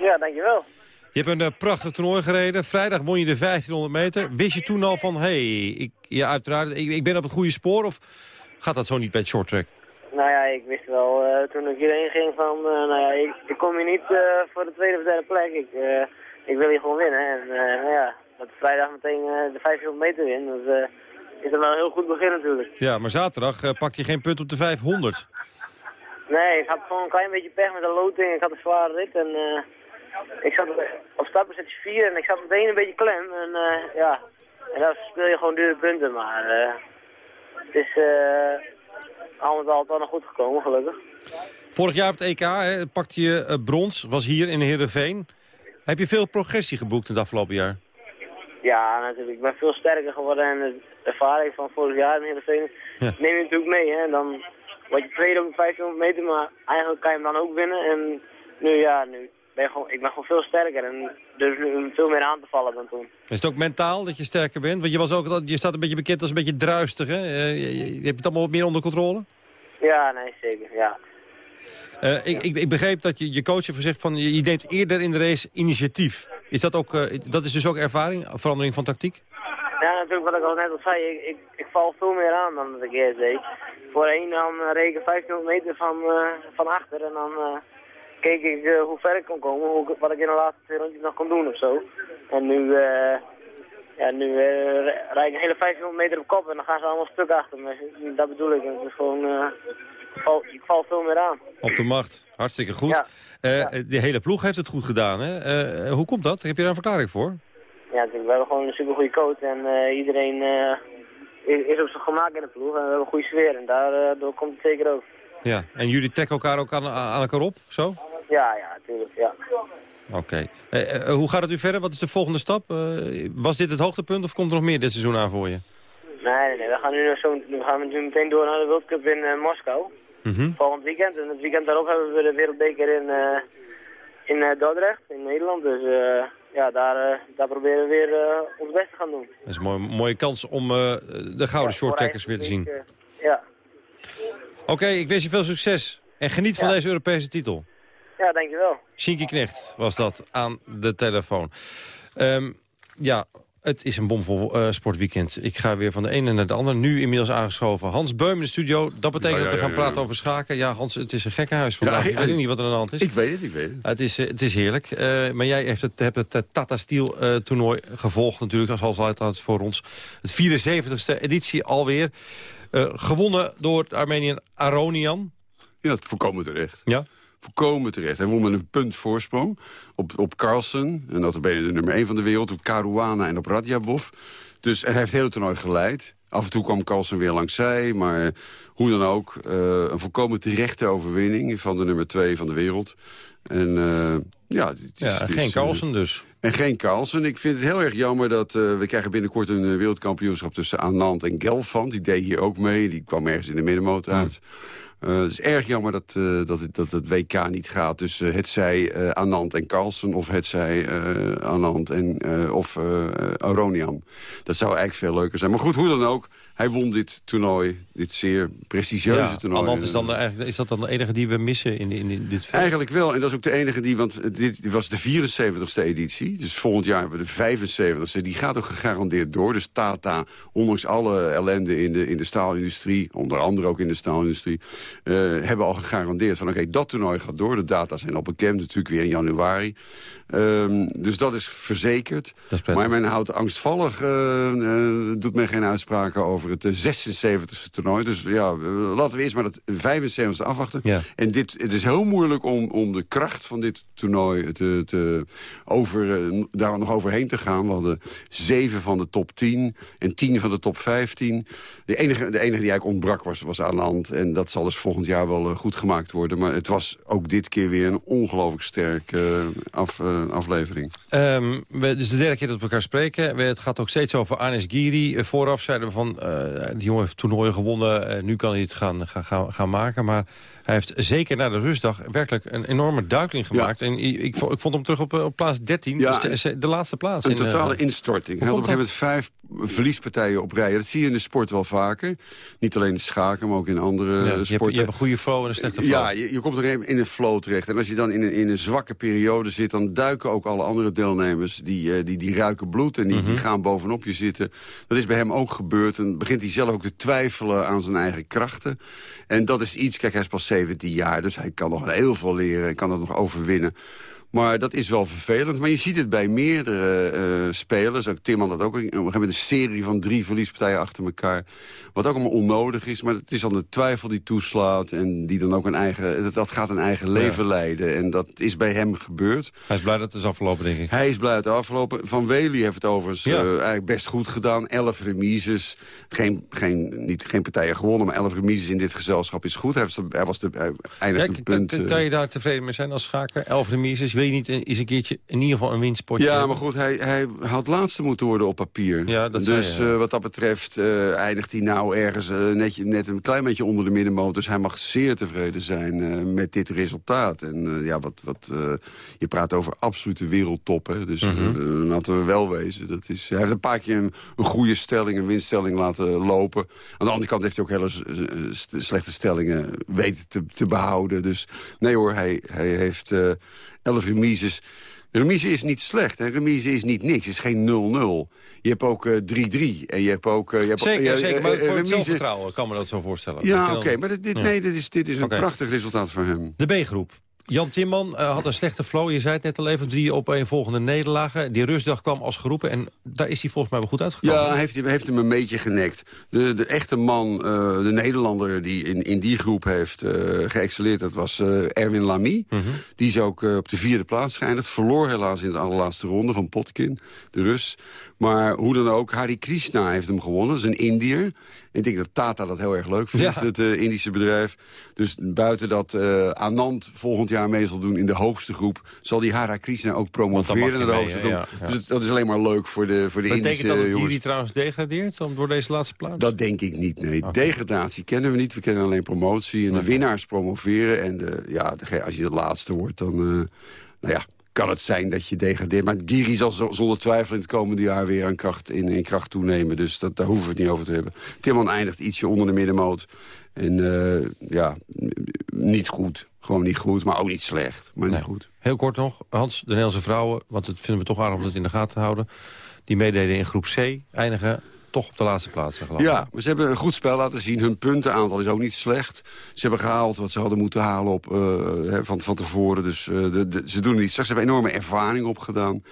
Ja, dankjewel. Je hebt een eh, prachtig toernooi gereden. Vrijdag won je de 1500 meter. Wist je toen al van, hé, hey, ik, ja, uiteraard, ik, ik ben op het goede spoor of gaat dat zo niet bij het shorttrack? Nou ja, ik wist wel eh, toen ik hierheen ging van, eh, nou ja, ik, ik kom hier niet eh, voor de tweede of derde plek. Ik, ik wil hier gewoon winnen. En nou ja, dat vrijdag meteen de 500 meter win, dat is dan wel een heel goed begin natuurlijk. Ja, maar zaterdag pakte je geen punt op de 500. Nee, ik had gewoon een klein beetje pech met de loting. Ik had een zware rit en ik zat op startpositie 4 en ik zat meteen een beetje klem. En ja, en dan speel je gewoon dure punten, maar het is eh al met al nog goed gekomen, gelukkig. Vorig jaar op het EK hè, pakte je uh, brons, was hier in Heerenveen. Heb je veel progressie geboekt in het afgelopen jaar? Ja, natuurlijk. Ik ben veel sterker geworden en de ervaring van vorig jaar in Heerenveen Ja. neem je natuurlijk mee. Hè? Dan word je tweede op de 1500 meter, maar eigenlijk kan je hem dan ook winnen. En nu, ja, nu ben je gewoon, ik ben gewoon veel sterker en durf nu veel meer aan te vallen dan toen. Is het ook mentaal dat je sterker bent? Want je, was ook, je staat een beetje bekend als een beetje druistig, hè? Eh, je, hebt het allemaal wat meer onder controle? Ja, nee, zeker, ja. Eh, ik, ik, ik begreep dat je, je coach heeft gezegd van je, neemt eerder in de race initiatief. Is dat, ook, eh, dat is dus ook ervaring, verandering van tactiek? Ja, natuurlijk wat ik al net al zei, ik, ik, ik val veel meer aan dan dat ik eerst deed. Voorheen dan uh, ik 1500 meter van, uh, van achter en dan uh, keek ik uh, hoe ver ik kon komen, hoe, wat ik in de laatste twee rondjes nog kon doen of zo. En nu, uh, ja, nu rijd ik een hele 1500 meter op kop en dan gaan ze allemaal stuk achter me. Dat bedoel ik, het is gewoon, ik val, ik, val, veel meer aan. Op de macht, hartstikke goed. Ja. Ja. De hele ploeg heeft het goed gedaan, hè? hoe komt dat? Heb je daar een verklaring voor? Ja, natuurlijk. We hebben gewoon een supergoeie coach en uh, iedereen uh, is op zijn gemak in de ploeg. En we hebben een goede sfeer en daardoor komt het zeker ook. Ja, en jullie trekken elkaar ook aan, aan elkaar op, zo? Ja, ja, natuurlijk, ja. Oké. Okay. Uh, hoe gaat het nu verder? Wat is de volgende stap? was dit het hoogtepunt of komt er nog meer dit seizoen aan voor je? Nee, nee, nee. We gaan nu, zo, we gaan nu meteen door naar de World Cup in Moskou. Mm -hmm. Volgend weekend. En het weekend daarop hebben we de wereldbeker in, in Dordrecht, in Nederland. Dus ja, daar, uh, daar proberen we weer uh, ons best te gaan doen. Dat is een mooie, mooie kans om uh, de gouden ja, shorttrackers weer te zien. ja. Oké, okay, ik wens je veel succes. En geniet ja. van deze Europese titel. Ja, dankjewel. Shinky Knecht was dat aan de telefoon. Um, ja, Het is een bomvol uh, sportweekend. Ik ga weer van de ene naar de andere. Nu inmiddels aangeschoven. Hans Beum in de studio. Dat betekent dat we gaan praten over schaken. Ja, Hans, het is een gekkenhuis vandaag. ik weet niet wat er aan de hand is. Ik weet het, ik weet het. het, is, het is heerlijk. maar jij hebt het, hebt het Tata Steel toernooi gevolgd natuurlijk. Zoals altijd voor ons. Het 74ste editie alweer. Gewonnen door de Armenian Aronian. Ja, dat voorkomen terecht. Ja? Voorkomen terecht. Hij won met een punt voorsprong op, op Carlsen. En dat ben de nummer 1 van de wereld. Op Caruana en op Radjabov. Dus hij heeft het hele toernooi geleid. Af en toe kwam Carlsen weer langs zij. Maar hoe dan ook, uh, een volkomen terechte overwinning... van de nummer 2 van de wereld. En uh, ja, het is, ja, het is, geen Carlsen dus. En geen Carlsen. Ik vind het heel erg jammer dat uh, we krijgen binnenkort een wereldkampioenschap tussen Anand en Gelfand. Die deed hier ook mee. Die kwam ergens in de middenmoot uit. Uh, het is erg jammer dat, uh, dat, het, dat het WK niet gaat tussen het zij Anand en Carlsen... of het zij Anand en, of Aronian. Dat zou eigenlijk veel leuker zijn. Maar goed, hoe dan ook, hij won dit toernooi, dit zeer prestigieuze ja, toernooi. Is, dan eigenlijk, is dat dan de enige die we missen in, in, in dit veld? Eigenlijk wel, en dat is ook de enige die... want dit was de 74ste editie, dus volgend jaar hebben we de 75ste. Die gaat ook gegarandeerd door. Dus Tata, ondanks alle ellende in de, in de staalindustrie... onder andere ook in de staalindustrie... Uh, hebben al gegarandeerd van oké, dat toernooi gaat door. De data zijn al bekend, natuurlijk weer in januari. Um, dus dat is verzekerd. Dat is maar men houdt angstvallig, uh, uh, doet men geen uitspraken over het 76e toernooi. Dus ja, laten we eerst maar het 75e afwachten. Ja. En dit, het is heel moeilijk om, om de kracht van dit toernooi te, te over, daar nog overheen te gaan. We hadden zeven van de top 10 en tien van de top 15. De enige, de enige die eigenlijk ontbrak was, was land En dat zal dus volgend jaar wel goed gemaakt worden. Maar het was ook dit keer weer een ongelooflijk sterk af aflevering. Um, we, dus de derde keer dat we elkaar spreken. We, het gaat ook steeds over Anis Giri. Vooraf zeiden we van, uh, die jongen heeft toernooien gewonnen. Uh, nu kan hij het gaan, gaan, gaan maken. Maar hij heeft zeker na de rustdag werkelijk een enorme duikeling gemaakt. En ik, ik, vond hem terug op, op plaats 13. Ja, dus de, de, laatste plaats. Een totale instorting. Hij had op een gegeven moment vijf verliespartijen op rij. Dat zie je in de sport wel vaker. Niet alleen in schaken, maar ook in andere ja, sporten. Je hebt, je hebt, een goede flow en een slechte flow. Ja, je, je komt er in een flow terecht. En als je dan in een, in een zwakke periode zit... dan duiken ook alle andere deelnemers. Die, uh, die, die ruiken bloed en die, mm -hmm. die, mhm. gaan bovenop je zitten. Dat is bij hem ook gebeurd. En begint hij zelf ook te twijfelen aan zijn eigen krachten. En dat is iets, kijk, hij is pas 17 jaar... dus hij kan nog heel veel leren en kan dat nog overwinnen. Maar dat is wel vervelend. Maar je ziet het bij meerdere uh, spelers. Ook Timman had ook een, een, een serie van drie verliespartijen achter elkaar. Wat ook allemaal onnodig is. Maar het is dan de twijfel die toeslaat. En die dan ook een eigen, dat gaat een eigen leven ja. leiden. En dat is bij hem gebeurd. Hij is blij dat het is afgelopen, denk ik. Hij is blij dat het afgelopen. Van Wely heeft het overigens ja. uh, eigenlijk best goed gedaan. Elf remises. Geen, geen, niet, geen partijen gewonnen, maar elf remises in dit gezelschap is goed. Hij was de, hij eindigde ja, punt. Kan, kan je daar tevreden mee zijn als schaker? Elf remises wil je niet eens een keertje in ieder geval een winstpotje Ja, hebben? maar goed, hij, hij had laatste moeten worden op papier. Ja, dat dus zei, uh, wat dat betreft uh, eindigt hij nou ergens uh, net, net een klein beetje onder de middenmoot. Dus hij mag zeer tevreden zijn met dit resultaat. En ja, wat, wat, je praat over absolute wereldtop. Hè? Dus mm -hmm. laten we wel wezen. Dat is, hij heeft een paar keer een, een goede stelling, een winststelling laten lopen. Aan de andere kant heeft hij ook hele slechte stellingen weten te, te behouden. Dus nee hoor, hij, hij heeft 11 remises. Remise is niet slecht. Hè? Remise is niet niks. Het is geen 0-0. Je hebt ook 3-3. Uh, en je hebt ook... Uh, je hebt zeker, ook, uh, zeker. Maar voor het zelfvertrouwen kan me dat zo voorstellen. Ja, oké. Okay, maar dit, dit, ja. nee, dit is, dit is een okay. prachtig resultaat voor hem. De B-groep. Jan Timman uh, had een slechte flow. Je zei het net al even, drie op een volgende nederlagen. Die rustdag kwam als geroepen en daar is hij volgens mij wel goed uitgekomen. Ja, heeft, heeft hem een beetje genekt. De, de echte man, uh, de Nederlander die in, in die groep heeft uh, geëxceleerd... dat was Erwin Lamy. Mhm. Mm -hmm. Die is ook op de vierde plaats geëindigd. Verloor helaas in de allerlaatste ronde van Potkin, de Rus. Maar hoe dan ook, Hari Krishna heeft hem gewonnen. Dat is een Indiër. Ik denk dat Tata dat heel erg leuk vindt, ja. het Indische bedrijf. Dus buiten dat Anand volgend jaar mee zal doen in de hoogste groep... zal die Hara Krishna ook promoveren naar de hoogste groep. Ja, ja. Dus dat is alleen maar leuk voor de, voor de Indische jongens. Betekent dat Giri trouwens degradeert door deze laatste plaats? Dat denk ik niet, nee. Okay. Degradatie kennen we niet. We kennen alleen promotie. En de winnaars promoveren. En de, ja, de, als je de laatste wordt, dan... Uh, nou ja, kan het zijn dat je degradeert. Maar Giri zal zonder twijfel in het komende jaar weer aan kracht, in, in kracht toenemen. Dus dat, daar hoeven we het niet over te hebben. Timman eindigt ietsje onder de middenmoot. En uh, ja, niet goed. Gewoon niet goed, maar ook niet slecht. Maar niet goed. Heel kort nog, Hans, de Nederlandse vrouwen... want dat vinden we toch aardig om het in de gaten te houden... die meededen in groep C, eindigen toch op de laatste plaats. Geloof ja, maar ze hebben een goed spel laten zien. Hun puntenaantal is ook niet slecht. Ze hebben gehaald wat ze hadden moeten halen op, uh, van, van tevoren. Dus uh, de, de, ze doen niet. Ze hebben enorme ervaring opgedaan.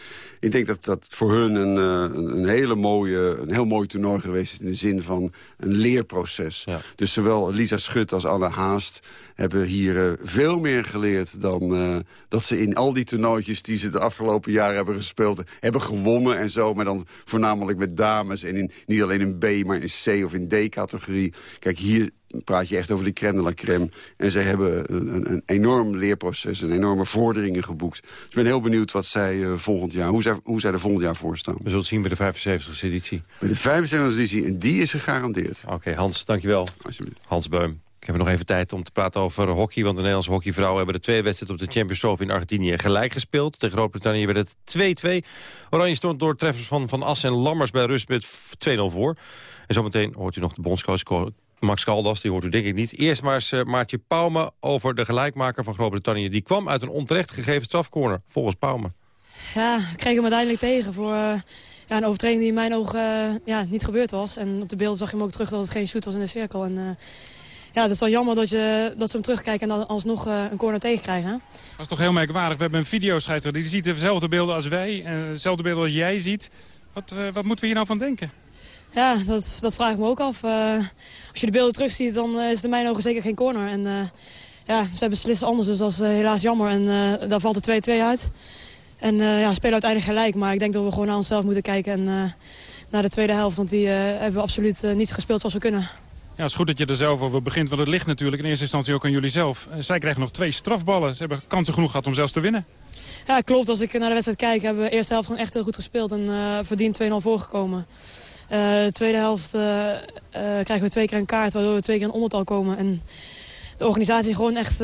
Ik denk dat dat voor hun een, uh, een, hele mooie, een heel mooi toernooi geweest is... in de zin van een leerproces. Ja. Dus zowel Lisa Schut als Anne Haast hebben hier uh, veel meer geleerd... dan uh, dat ze in al die toernooitjes die ze de afgelopen jaren hebben gespeeld... hebben gewonnen en zo, maar dan voornamelijk met dames... en in, niet alleen in B, maar in C of in D-categorie. Kijk, hier praat je echt over de crème de la crème. En zij hebben een, een enorm leerproces en enorme vorderingen geboekt. Dus ik ben heel benieuwd wat zij uh, volgend jaar, hoe zij, hoe zij er volgend jaar voor staan. We zullen het zien bij de 75e editie. Bij de 75e editie, en die is gegarandeerd. Oké, Hans, dankjewel. Hans Beum. Ik heb nog even tijd om te praten over hockey. Want de Nederlandse hockeyvrouwen hebben de twee wedstrijden op de Champions Trophy in Argentinië gelijk gespeeld. Tegen Groot-Brittannië werd het 2-2. Oranje stond door treffers van Van Assen en Lammers bij rust met 2-0 voor. En zometeen hoort u nog de bondscoach Max Caldas, die hoort u denk ik niet. Eerst maar eens uh, Maartje Pauwme over de gelijkmaker van Groot-Brittannië. Die kwam uit een onterecht gegeven strafcorner, volgens Pauwme. Ja, ik kreeg hem uiteindelijk tegen voor uh, ja, een overtreding die in mijn ogen uh, ja, niet gebeurd was. En op de beelden zag je hem ook terug dat het geen shoot was in de cirkel. En, ja, dat is dan jammer dat, je, dat ze hem terugkijken en dan alsnog een corner tegenkrijgen. Dat is toch heel merkwaardig. We hebben een videoscheidsrechter die ziet dezelfde beelden als wij. En dezelfde beelden als jij ziet. Wat, wat moeten we hier nou van denken? Ja, dat, dat vraag ik me ook af. Uh, als je de beelden terugziet, dan is het in mijn ogen zeker geen corner. En uh, ja, zij beslissen anders, dus dat is uh, helaas jammer. En daar valt de 2-2 uit. En ja, spelen uiteindelijk gelijk. Maar ik denk dat we gewoon naar onszelf moeten kijken en naar de tweede helft. Want die hebben we absoluut niet gespeeld zoals we kunnen. Ja, het is goed dat je er zelf over begint, want het ligt natuurlijk in eerste instantie ook aan jullie zelf. zij krijgen nog twee strafballen. Ze hebben kansen genoeg gehad om zelfs te winnen. Ja, klopt. Als ik naar de wedstrijd kijk, hebben we de eerste helft gewoon echt heel goed gespeeld. En verdiend 2-0 voorgekomen. Uh, de tweede helft uh, uh, krijgen we twee keer een kaart, waardoor we twee keer een ondertal komen. En de organisatie gewoon echt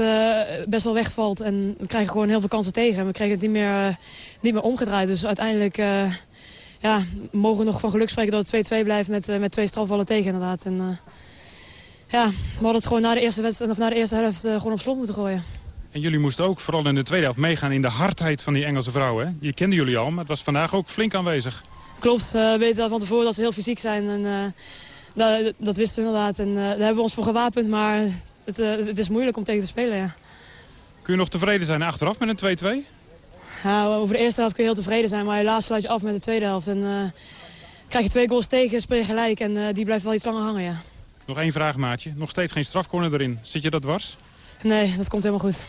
best wel wegvalt. En we krijgen gewoon heel veel kansen tegen. En we krijgen het niet meer, niet meer omgedraaid. Dus uiteindelijk ja, mogen we nog van geluk spreken dat het 2-2 blijft met, met twee strafballen tegen inderdaad. Ja, we hadden het gewoon na de eerste, wedstrijd, of na de eerste helft gewoon op slot moeten gooien. En jullie moesten ook vooral in de tweede helft meegaan in de hardheid van die Engelse vrouwen. Hè? Je kende jullie al, maar het was vandaag ook flink aanwezig. Klopt, uh, we weten van tevoren dat ze heel fysiek zijn. En, uh, dat, dat, wisten we inderdaad. En daar hebben we ons voor gewapend, maar het, het, is moeilijk om tegen te spelen, ja. Kun je nog tevreden zijn achteraf met een 2-2? Ja, over de eerste helft kun je heel tevreden zijn, maar helaas sluit je af met de tweede helft. En krijg je twee goals tegen, speel je gelijk en die blijft wel iets langer hangen, ja. Nog één vraag, Maatje. Nog steeds geen strafcorner erin. Zit je dat dwars? Nee, dat komt helemaal goed.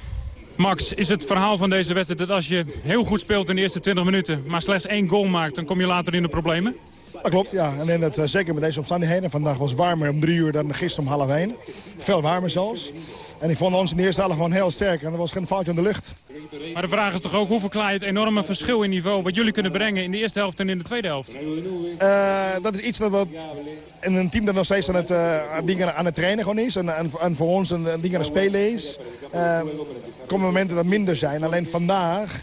Max, is het verhaal van deze wedstrijd dat als je heel goed speelt in de eerste 20 minuten... maar slechts één goal maakt, dan kom je later in de problemen? Dat klopt, ja. En dat, uh, zeker met deze omstandigheden. Vandaag was het warmer om drie uur dan gisteren om half één. Veel warmer zelfs. En ik vond ons in de eerste helft gewoon heel sterk. En er was geen foutje aan de lucht. Maar de vraag is toch ook, hoe verklaar je het enorme verschil in niveau... wat jullie kunnen brengen in de eerste helft en in de tweede helft? Uh, dat is iets dat we in een team dat nog steeds aan het, uh, dingen aan het trainen gewoon is. En, en, voor ons een, ding aan het spelen is. Uh, komen momenten dat minder zijn. Alleen vandaag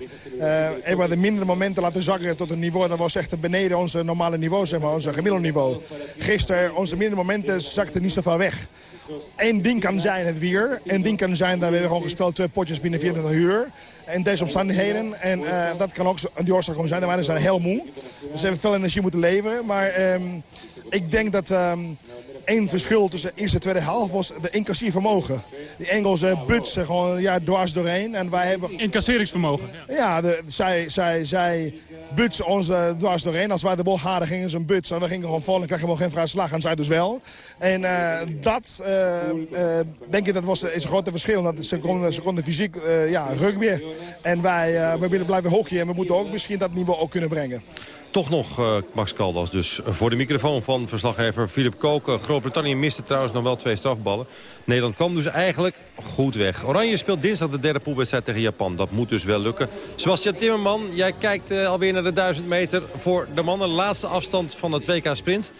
hebben we de mindere momenten laten zakken tot een niveau... dat was echt beneden onze normale niveau, zeg maar, onze gemiddelde niveau. Gisteren, onze mindere momenten zakten niet zoveel weg. Eén ding kan zijn het weer. Eén ding kan zijn dat we gewoon gespeeld twee potjes binnen 24 uur. In deze omstandigheden. En uh, dat kan ook die oorzaak gewoon zijn. De zijn heel moe. Dus ze hebben veel energie moeten leveren. Maar um, ik denk dat... Um, één verschil tussen eerste en tweede helft was de incassiervermogen. Die Engelse butsen gewoon ja, dwars doorheen. En wij hebben... Incasseringsvermogen. Ja, ja de, zij, zij, zij butsen ons uh, dwars doorheen. Als wij de bal hadden, gingen ze een buts. En dan gingen we gewoon vol en kregen we geen vrije slag. En zij dus wel. En uh, dat, uh, denk ik, dat was, is een grote verschil. Dat ze konden, ze konden fysiek ja, rugby. En wij we willen blijven hockeyen. En we moeten ook misschien dat niveau ook kunnen brengen. Toch nog uh, Max Caldas dus voor de microfoon van verslaggever Philip Koken. Groot-Brittannië miste trouwens nog wel twee strafballen. Nederland kwam dus eigenlijk goed weg. Oranje speelt dinsdag de derde poolwedstrijd tegen Japan. Dat moet dus wel lukken. Sebastian Timmerman, jij kijkt uh, alweer naar de 1000 meter voor de mannen. Laatste afstand van het WK Sprint.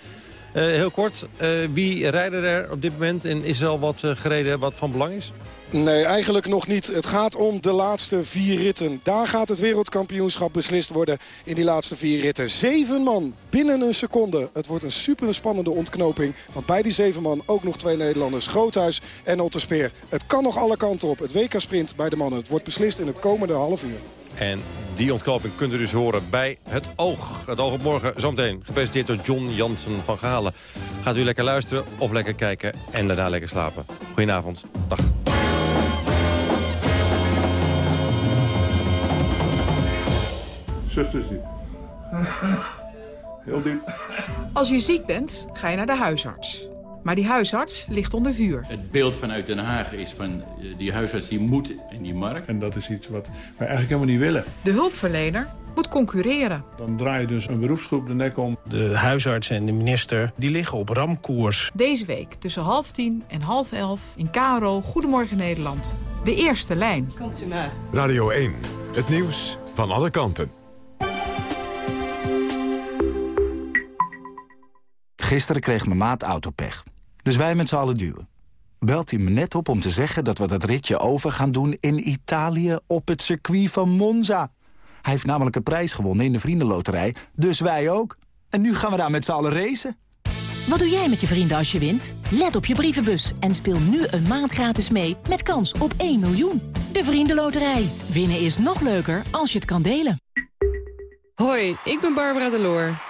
Uh, heel kort, wie rijden er op dit moment en is er al wat gereden wat van belang is? Nee, eigenlijk nog niet. Het gaat om de laatste vier ritten. Daar gaat het wereldkampioenschap beslist worden in die laatste vier ritten. Zeven man binnen een seconde. Het wordt een super spannende ontknoping. Want bij die zeven man ook nog twee Nederlanders. Groothuis en Otterspeer. Het kan nog alle kanten op. Het WK-sprint bij de mannen. Het wordt beslist in het komende half uur. En die ontknoping kunt u dus horen bij Het Oog. Het Oog op morgen, zometeen, gepresenteerd door John Jansen van Galen. Gaat u lekker luisteren of lekker kijken en daarna lekker slapen. Goedenavond. Dag. Zucht dus niet. Heel diep. Als je ziek bent, ga je naar de huisarts. Maar die huisarts ligt onder vuur. Het beeld vanuit Den Haag is van eh, die huisarts die moet in die markt. En dat is iets wat wij eigenlijk helemaal niet willen. De hulpverlener moet concurreren. Dan draai je dus een beroepsgroep de nek om. De huisarts en de minister die liggen op ramkoers. Deze week tussen half tien en half elf in KRO Goedemorgen Nederland. De eerste lijn. Komt u maar. Radio 1. Het nieuws van alle kanten. Gisteren kreeg mijn maat autopech. Dus wij met z'n allen duwen. Belt hij me net op om te zeggen dat we dat ritje over gaan doen in Italië op het circuit van Monza. Hij heeft namelijk een prijs gewonnen in de vriendenloterij, dus wij ook. En nu gaan we daar met z'n allen racen. Wat doe jij met je vrienden als je wint? Let op je brievenbus en speel nu een maand gratis mee met kans op 1 miljoen. De Vriendenloterij. Winnen is nog leuker als je het kan delen. Hoi, ik ben Barbara Deloor.